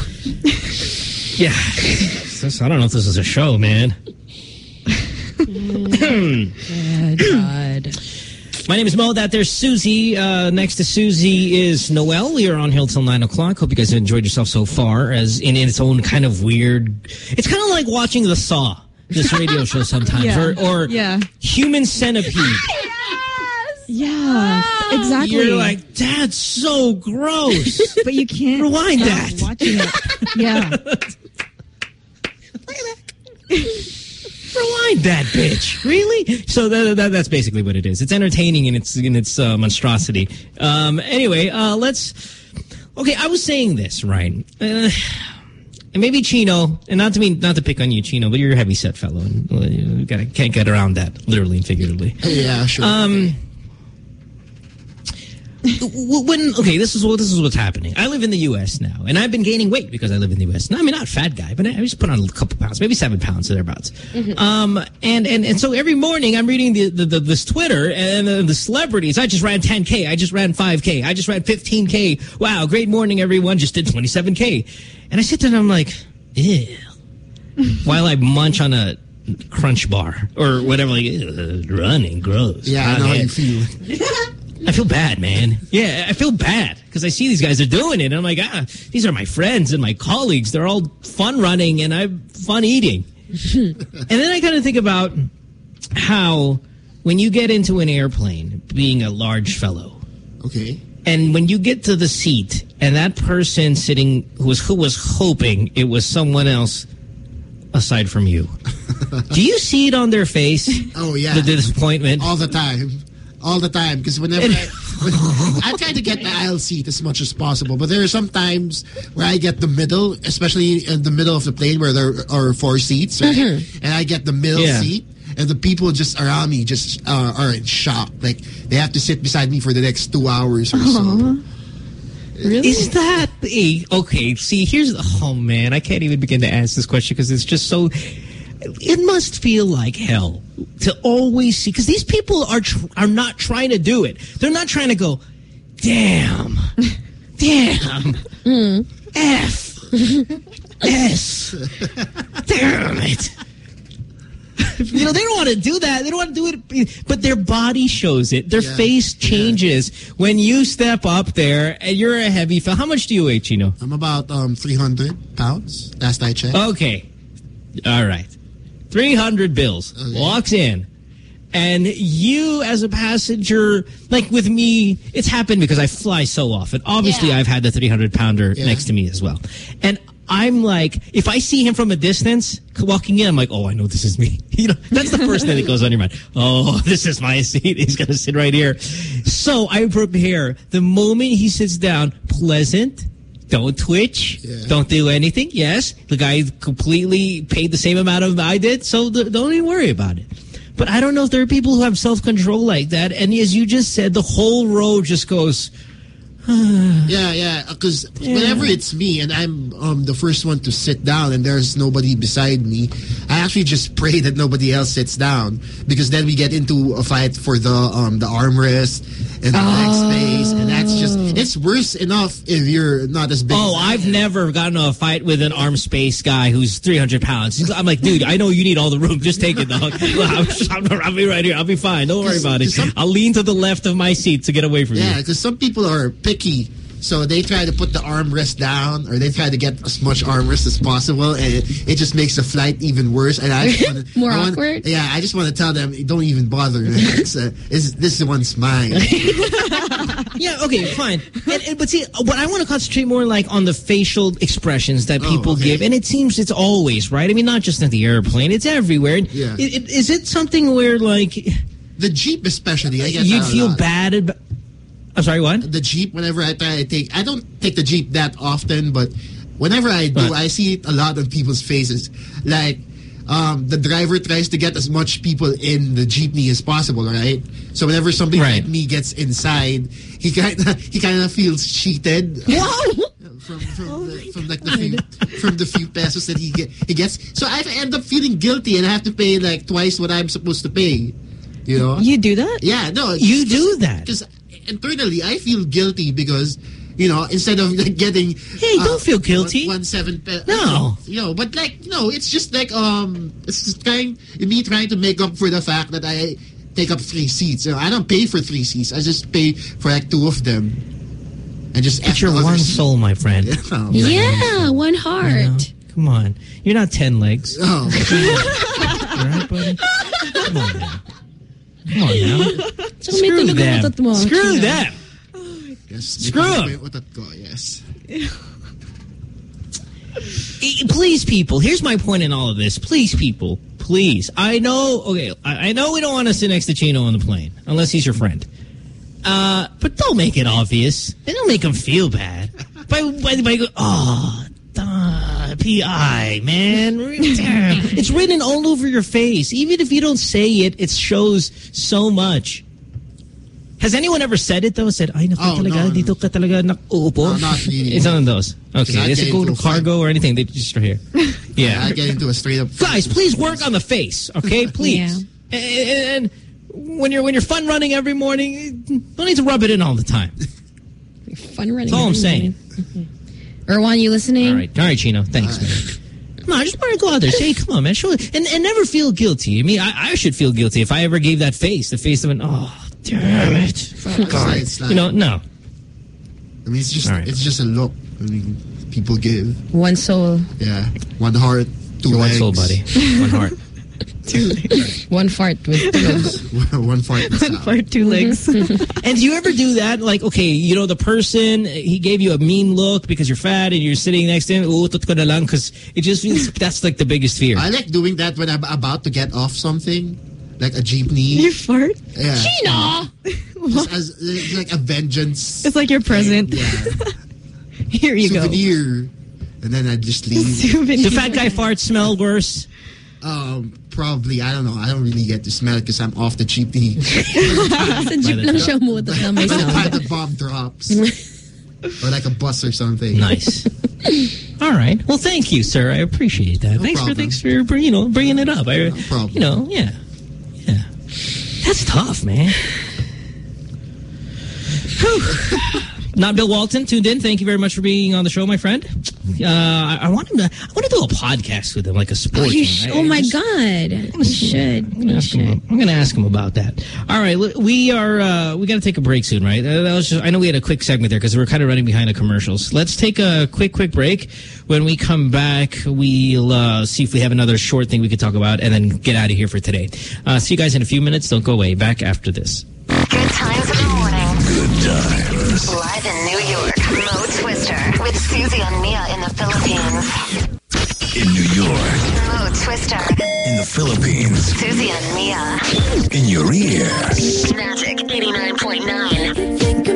Yeah. This- I don't know if this is a show, man. God. My name is Mo. That there's Susie. Uh, next to Susie is Noel. We are on here till 9 o'clock. Hope you guys have enjoyed yourself so far as in, in its own kind of weird... It's kind of like watching The Saw, this radio show sometimes. Yeah. Or, or Yeah. Human Centipede. Yeah, exactly. You're like, that's so gross. but you can't Rewind stop that. Watching it. Yeah. Rewind that bitch. Really? So that, that, that's basically what it is. It's entertaining in its in its uh, monstrosity. Um, anyway, uh, let's. Okay, I was saying this right. Uh, and maybe Chino, and not to mean not to pick on you, Chino, but you're a heavy set fellow, and uh, you gotta, can't get around that, literally and figuratively. Yeah, sure. Um, w- when okay, this is what this is what's happening. I live in the U.S. now, and I've been gaining weight because I live in the U.S. Now, I mean, not a fat guy, but I just put on a couple pounds, maybe seven pounds thereabouts. Um, and and and so every morning I'm reading the, the, the this Twitter and uh, the celebrities. I just ran 10k. I just ran 5k. I just ran 15k. Wow, great morning, everyone. Just did 27k. And I sit there and I'm like, ew. While I munch on a crunch bar or whatever, like "Ugh, running, gross. Yeah, I know how you feel. I feel bad, man. Yeah, I feel bad because I see these guys are doing it. And I'm like, ah, these are my friends and my colleagues. They're all fun running and I'm fun eating. and then I kind of think about how when you get into an airplane, being a large fellow, Okay. and when you get to the seat and that person sitting who was who was hoping it was someone else aside from you, do you see it on their face? Oh yeah. the disappointment. all the time, all the time. Because whenever I, when, I try to get the aisle seat as much as possible, but there are some times where I get the middle, especially in the middle of the plane where there are four seats, right? Mhm. and I get the middle Yeah. seat. And the people just around me just uh, are in shock. Like they have to sit beside me for the next two hours or so. Really? Is that a okay? See, here's the. oh man, I can't even begin to ask this question because it's just so. It must feel like hell to always see because these people are tr are not trying to do it. They're not trying to go, damn, damn, f, s, damn it. You know, they don't want to do that. They don't want to do it, but their body shows it. Their Yeah. face changes when you step up there and you're a heavy fella. How much do you weigh, Chino? I'm about um 300 pounds. Last I checked. Okay. All right. 300 bills. Oh, walks in. And you as a passenger, like with me, it's happened because I fly so often. Obviously, I've had the 300 pounder Yeah. next to me as well. And I'm like, if I see him from a distance walking in, I'm like, oh, I know this is me. You know, that's the first thing that goes on your mind. Oh, this is my seat. He's going to sit right here. So I prepare. The moment he sits down, pleasant, don't twitch. Don't do anything. Yes, the guy completely paid the same amount of I did, so don't even worry about it. But I don't know if there are people who have self-control like that. And as you just said, the whole row just goes, yeah, yeah. Because whenever it's me and I'm um, the first one to sit down and there's nobody beside me, I actually just pray that nobody else sits down because then we get into a fight for the um, the armrest and the leg space, and that's just it's worse enough if you're not as big. oh, I've never gotten a fight with an arm space guy who's 300 pounds. I'm like, dude, I know you need all the room. Just take it, dog. I'll, I'll be right here. I'll be fine. Don't worry about it. I'll lean to the left of my seat to get away from Yeah, you. Yeah, because some people are picky. So they try to put the armrest down or they try to get as much armrest as possible and it, it just makes the flight even worse. And I just wanna, More I wanna- awkward? Yeah, I just want to tell them, don't even bother. It's, uh, it's, this one's mine. yeah, okay, fine. And, and- but see, what I want to concentrate more like on the facial expressions that people give, and it seems it's always right. I mean, not just at the airplane; it's everywhere. And Yeah. it- it- Is it something where like the Jeep, especially, I get you'd feel bad? About, I'm sorry, what? The Jeep, whenever I try to take, I don't take the Jeep that often, but whenever I do, I see it a lot on people's faces. Like, um, the driver tries to get as much people in the jeepney as possible, right? So whenever somebody like me gets inside, he kind of he kind of feels cheated. From from, the, from like the few, from the few pesos that he get he gets, so I end up feeling guilty and I have to pay like twice what I'm supposed to pay. You know, You do that? yeah, no, you do that because internally I feel guilty because you know instead of like getting hey, don't feel guilty. one, one seven pe- No. you know, but like no, it's just like um, it's just trying me trying to make up for the fact that I take up three seats. You know, I don't pay for three seats. I just pay for like two of them, and just It's your one soul, my friend. Oh, Yeah, one heart. Come on, you're not ten legs. Oh, All right, buddy. Come on now. Come on now. Screw tulog them. Screw Chino. them. yes, Screw may- 'em. may utot ko, Yes. E- Please, people. Here's my point in all of this. Please, people. please. I know. Okay, I, I know we don't want to sit next to Chino on the plane unless he's your friend. Uh, but don't make it obvious. They don't make him feel bad. by by by. Oh, duh, pi man. it's written all over your face. Even if you don't say it, it shows so much. Has anyone ever said it though? Said, ay, naku Oh, talaga, no, no. dito ka talaga? No, not really. It's none of those. Okay, I'd it go into to fight. cargo or anything? They just are here. Yeah. I get into a straight up. Guys, please work on the face, okay? Please. And, and when you're when you're fun running every morning, don't need to rub it in all the time. Fun running. That's all I'm saying. Morning. Erwan, you listening? All right, all right, Chino. Thanks, man. Come on, I just want to go out there. Say, come on, man. Show it. And, and never feel guilty. I mean, I, I should feel guilty if I ever gave that face, the face of an, oh, damn it. God. Like- You know, no. I mean, it's just it's just a look. I mean, people give. One soul. Yeah, one heart, two You're one soul, buddy. One heart. Two legs. One fart with two legs. one fart. One fart, two legs. And do you ever do that? Like, okay, you know, the person, he gave you a mean look because you're fat and you're sitting next to him, uutot ko na lang, because it just feels, that's like the biggest fear. I like doing that when I'm about to get off something, like a jeepney. You fart? Yeah. Gina! Just as it's like a vengeance. It's like your present. Yeah. Here you go. Souvenir. And then I just leave. Souvenir. The fat guy farts smell worse. Um, probably. I don't know. I don't really get to smell it because I'm off the jeepney. Sa jeep lang siya umutot na may By the time sound. the bomb drops. or like a bus or something. Nice. All right. Well, thank you, sir. I appreciate that. No thanks problem. for thanks for you know bringing it up. I, problem. You know, yeah, yeah. That's tough, man. Not Bill Walton tuned in. Thank you very much for being on the show, my friend. Uh, I, I want him to. I want to do a podcast with him, like a Oh, sports. you one. sh- oh my just- God. You should. I'm gonna, ask him, I'm gonna ask him about that. All right, we are uh, we got to take a break soon, right? Uh, that was just, I know we had a quick segment there because we are kind of running behind the commercials. Let's take a quick, quick break. When we come back, we'll uh, see if we have another short thing we could talk about, and then get out of here for today. Uh, see you guys in a few minutes. Don't go away. Back after this. Good times in the morning. Good times. Live in Susie and Mia in the Philippines. In New York. Mo Twister, In the Philippines. Susie and Mia. In your ear. Magic 89.9.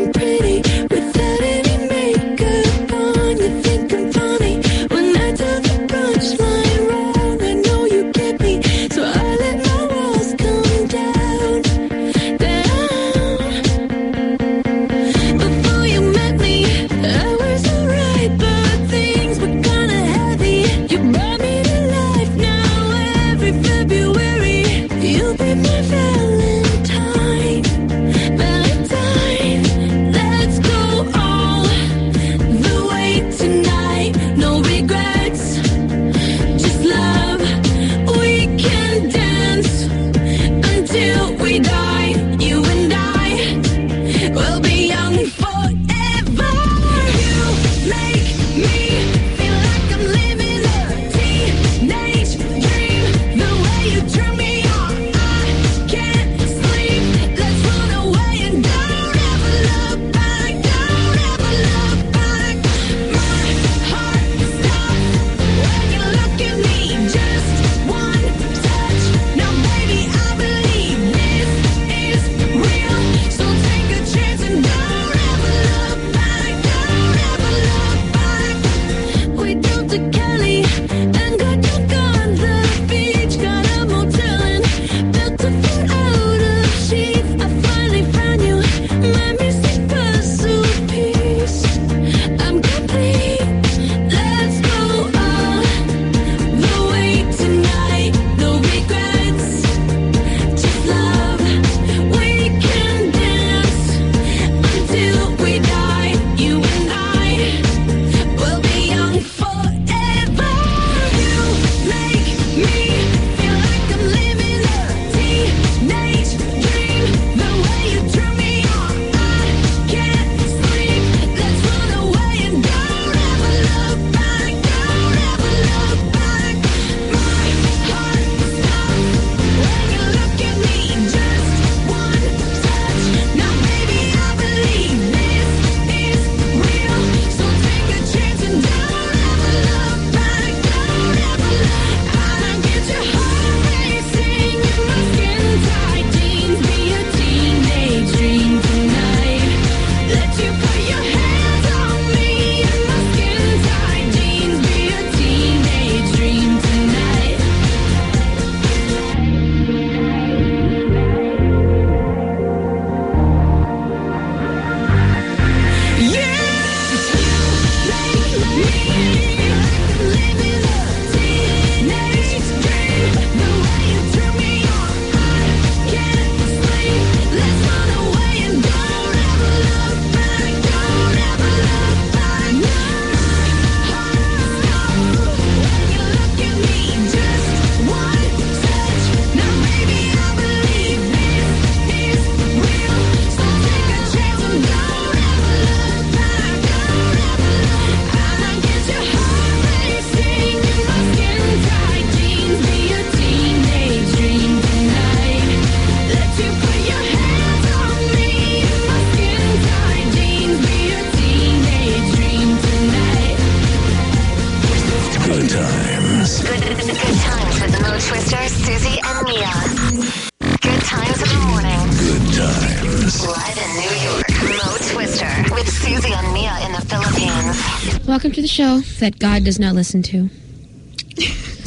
show that God does not listen to.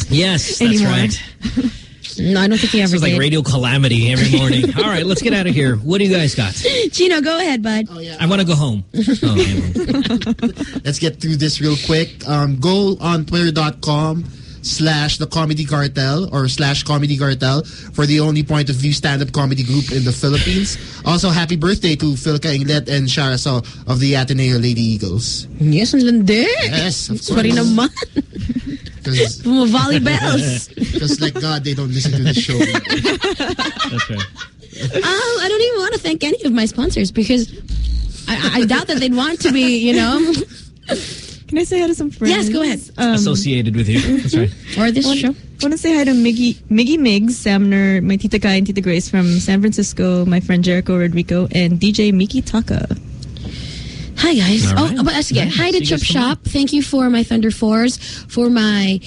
Yes, that's Anymore. right. No, I don't think he ever Sounds like radio calamity every morning. All right, let's get out of here. What do you guys got? Gino, go ahead, bud. Oh, yeah. I want to go home. Oh, Let's get through this real quick. Um, go on twitter.com slash the comedy cartel or slash comedy cartel for the only point of view stand-up comedy group in the Philippines. Also, happy birthday to Fille Cainglet and Shara Saw of the Ateneo Lady Eagles. Yes, ang landi. Yes, of Sorry course. naman. Because Mga volley bells. like God, they don't listen to the show. That's right. Oh, I don't even want to thank any of my sponsors because I, I doubt that they'd want to be, you know. Can I say hi to some friends? Yes, go ahead. Um, Associated with you. That's right. Or this want, show. want to say hi to Miggy, Miggy Miggs, Samner, my Tita Kai and Tita Grace from San Francisco, my friend Jericho Rodrigo, and DJ Miki Taka. Hi guys. All oh, right. but that's again. Nice. Hi to See Chip guys tomorrow. Shop. Thank you for my Thunder Fours, for my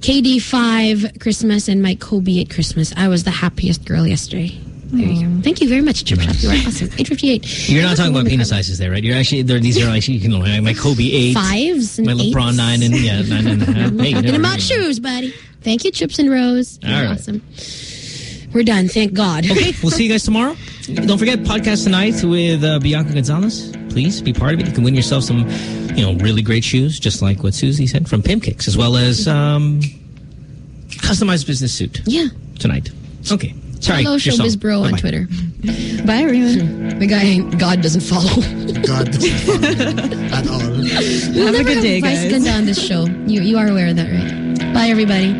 KD5 Christmas and my Kobe at Christmas. I was the happiest girl yesterday. There you go. Thank you very much, Chip Shop. You are awesome. 858. You're not talking about penis sizes there, right? You're actually, these are actually, you know, my Kobe 8. Fives and My LeBron eights. 9 and, yeah, 9 and a half. Hey, never about shoes, buddy. Thank you, Chips and Rose. All You're right. awesome. We're done. Thank God. Okay, we'll see you guys tomorrow. Don't forget podcast tonight with uh, Bianca Gonzalez. Please be part of it. You can win yourself some, you know, really great shoes, just like what Susie said from Pimp Kicks, as well as um, customized business suit. Yeah. Tonight. Okay. Sorry. Follow your. Showbiz Bro on Bye-bye. Twitter. Bye, everyone. The guy God doesn't follow. God doesn't follow at all. We'll Have a never good day, Vice guys. Ganda on this show. You you are aware of that, right? Bye, everybody.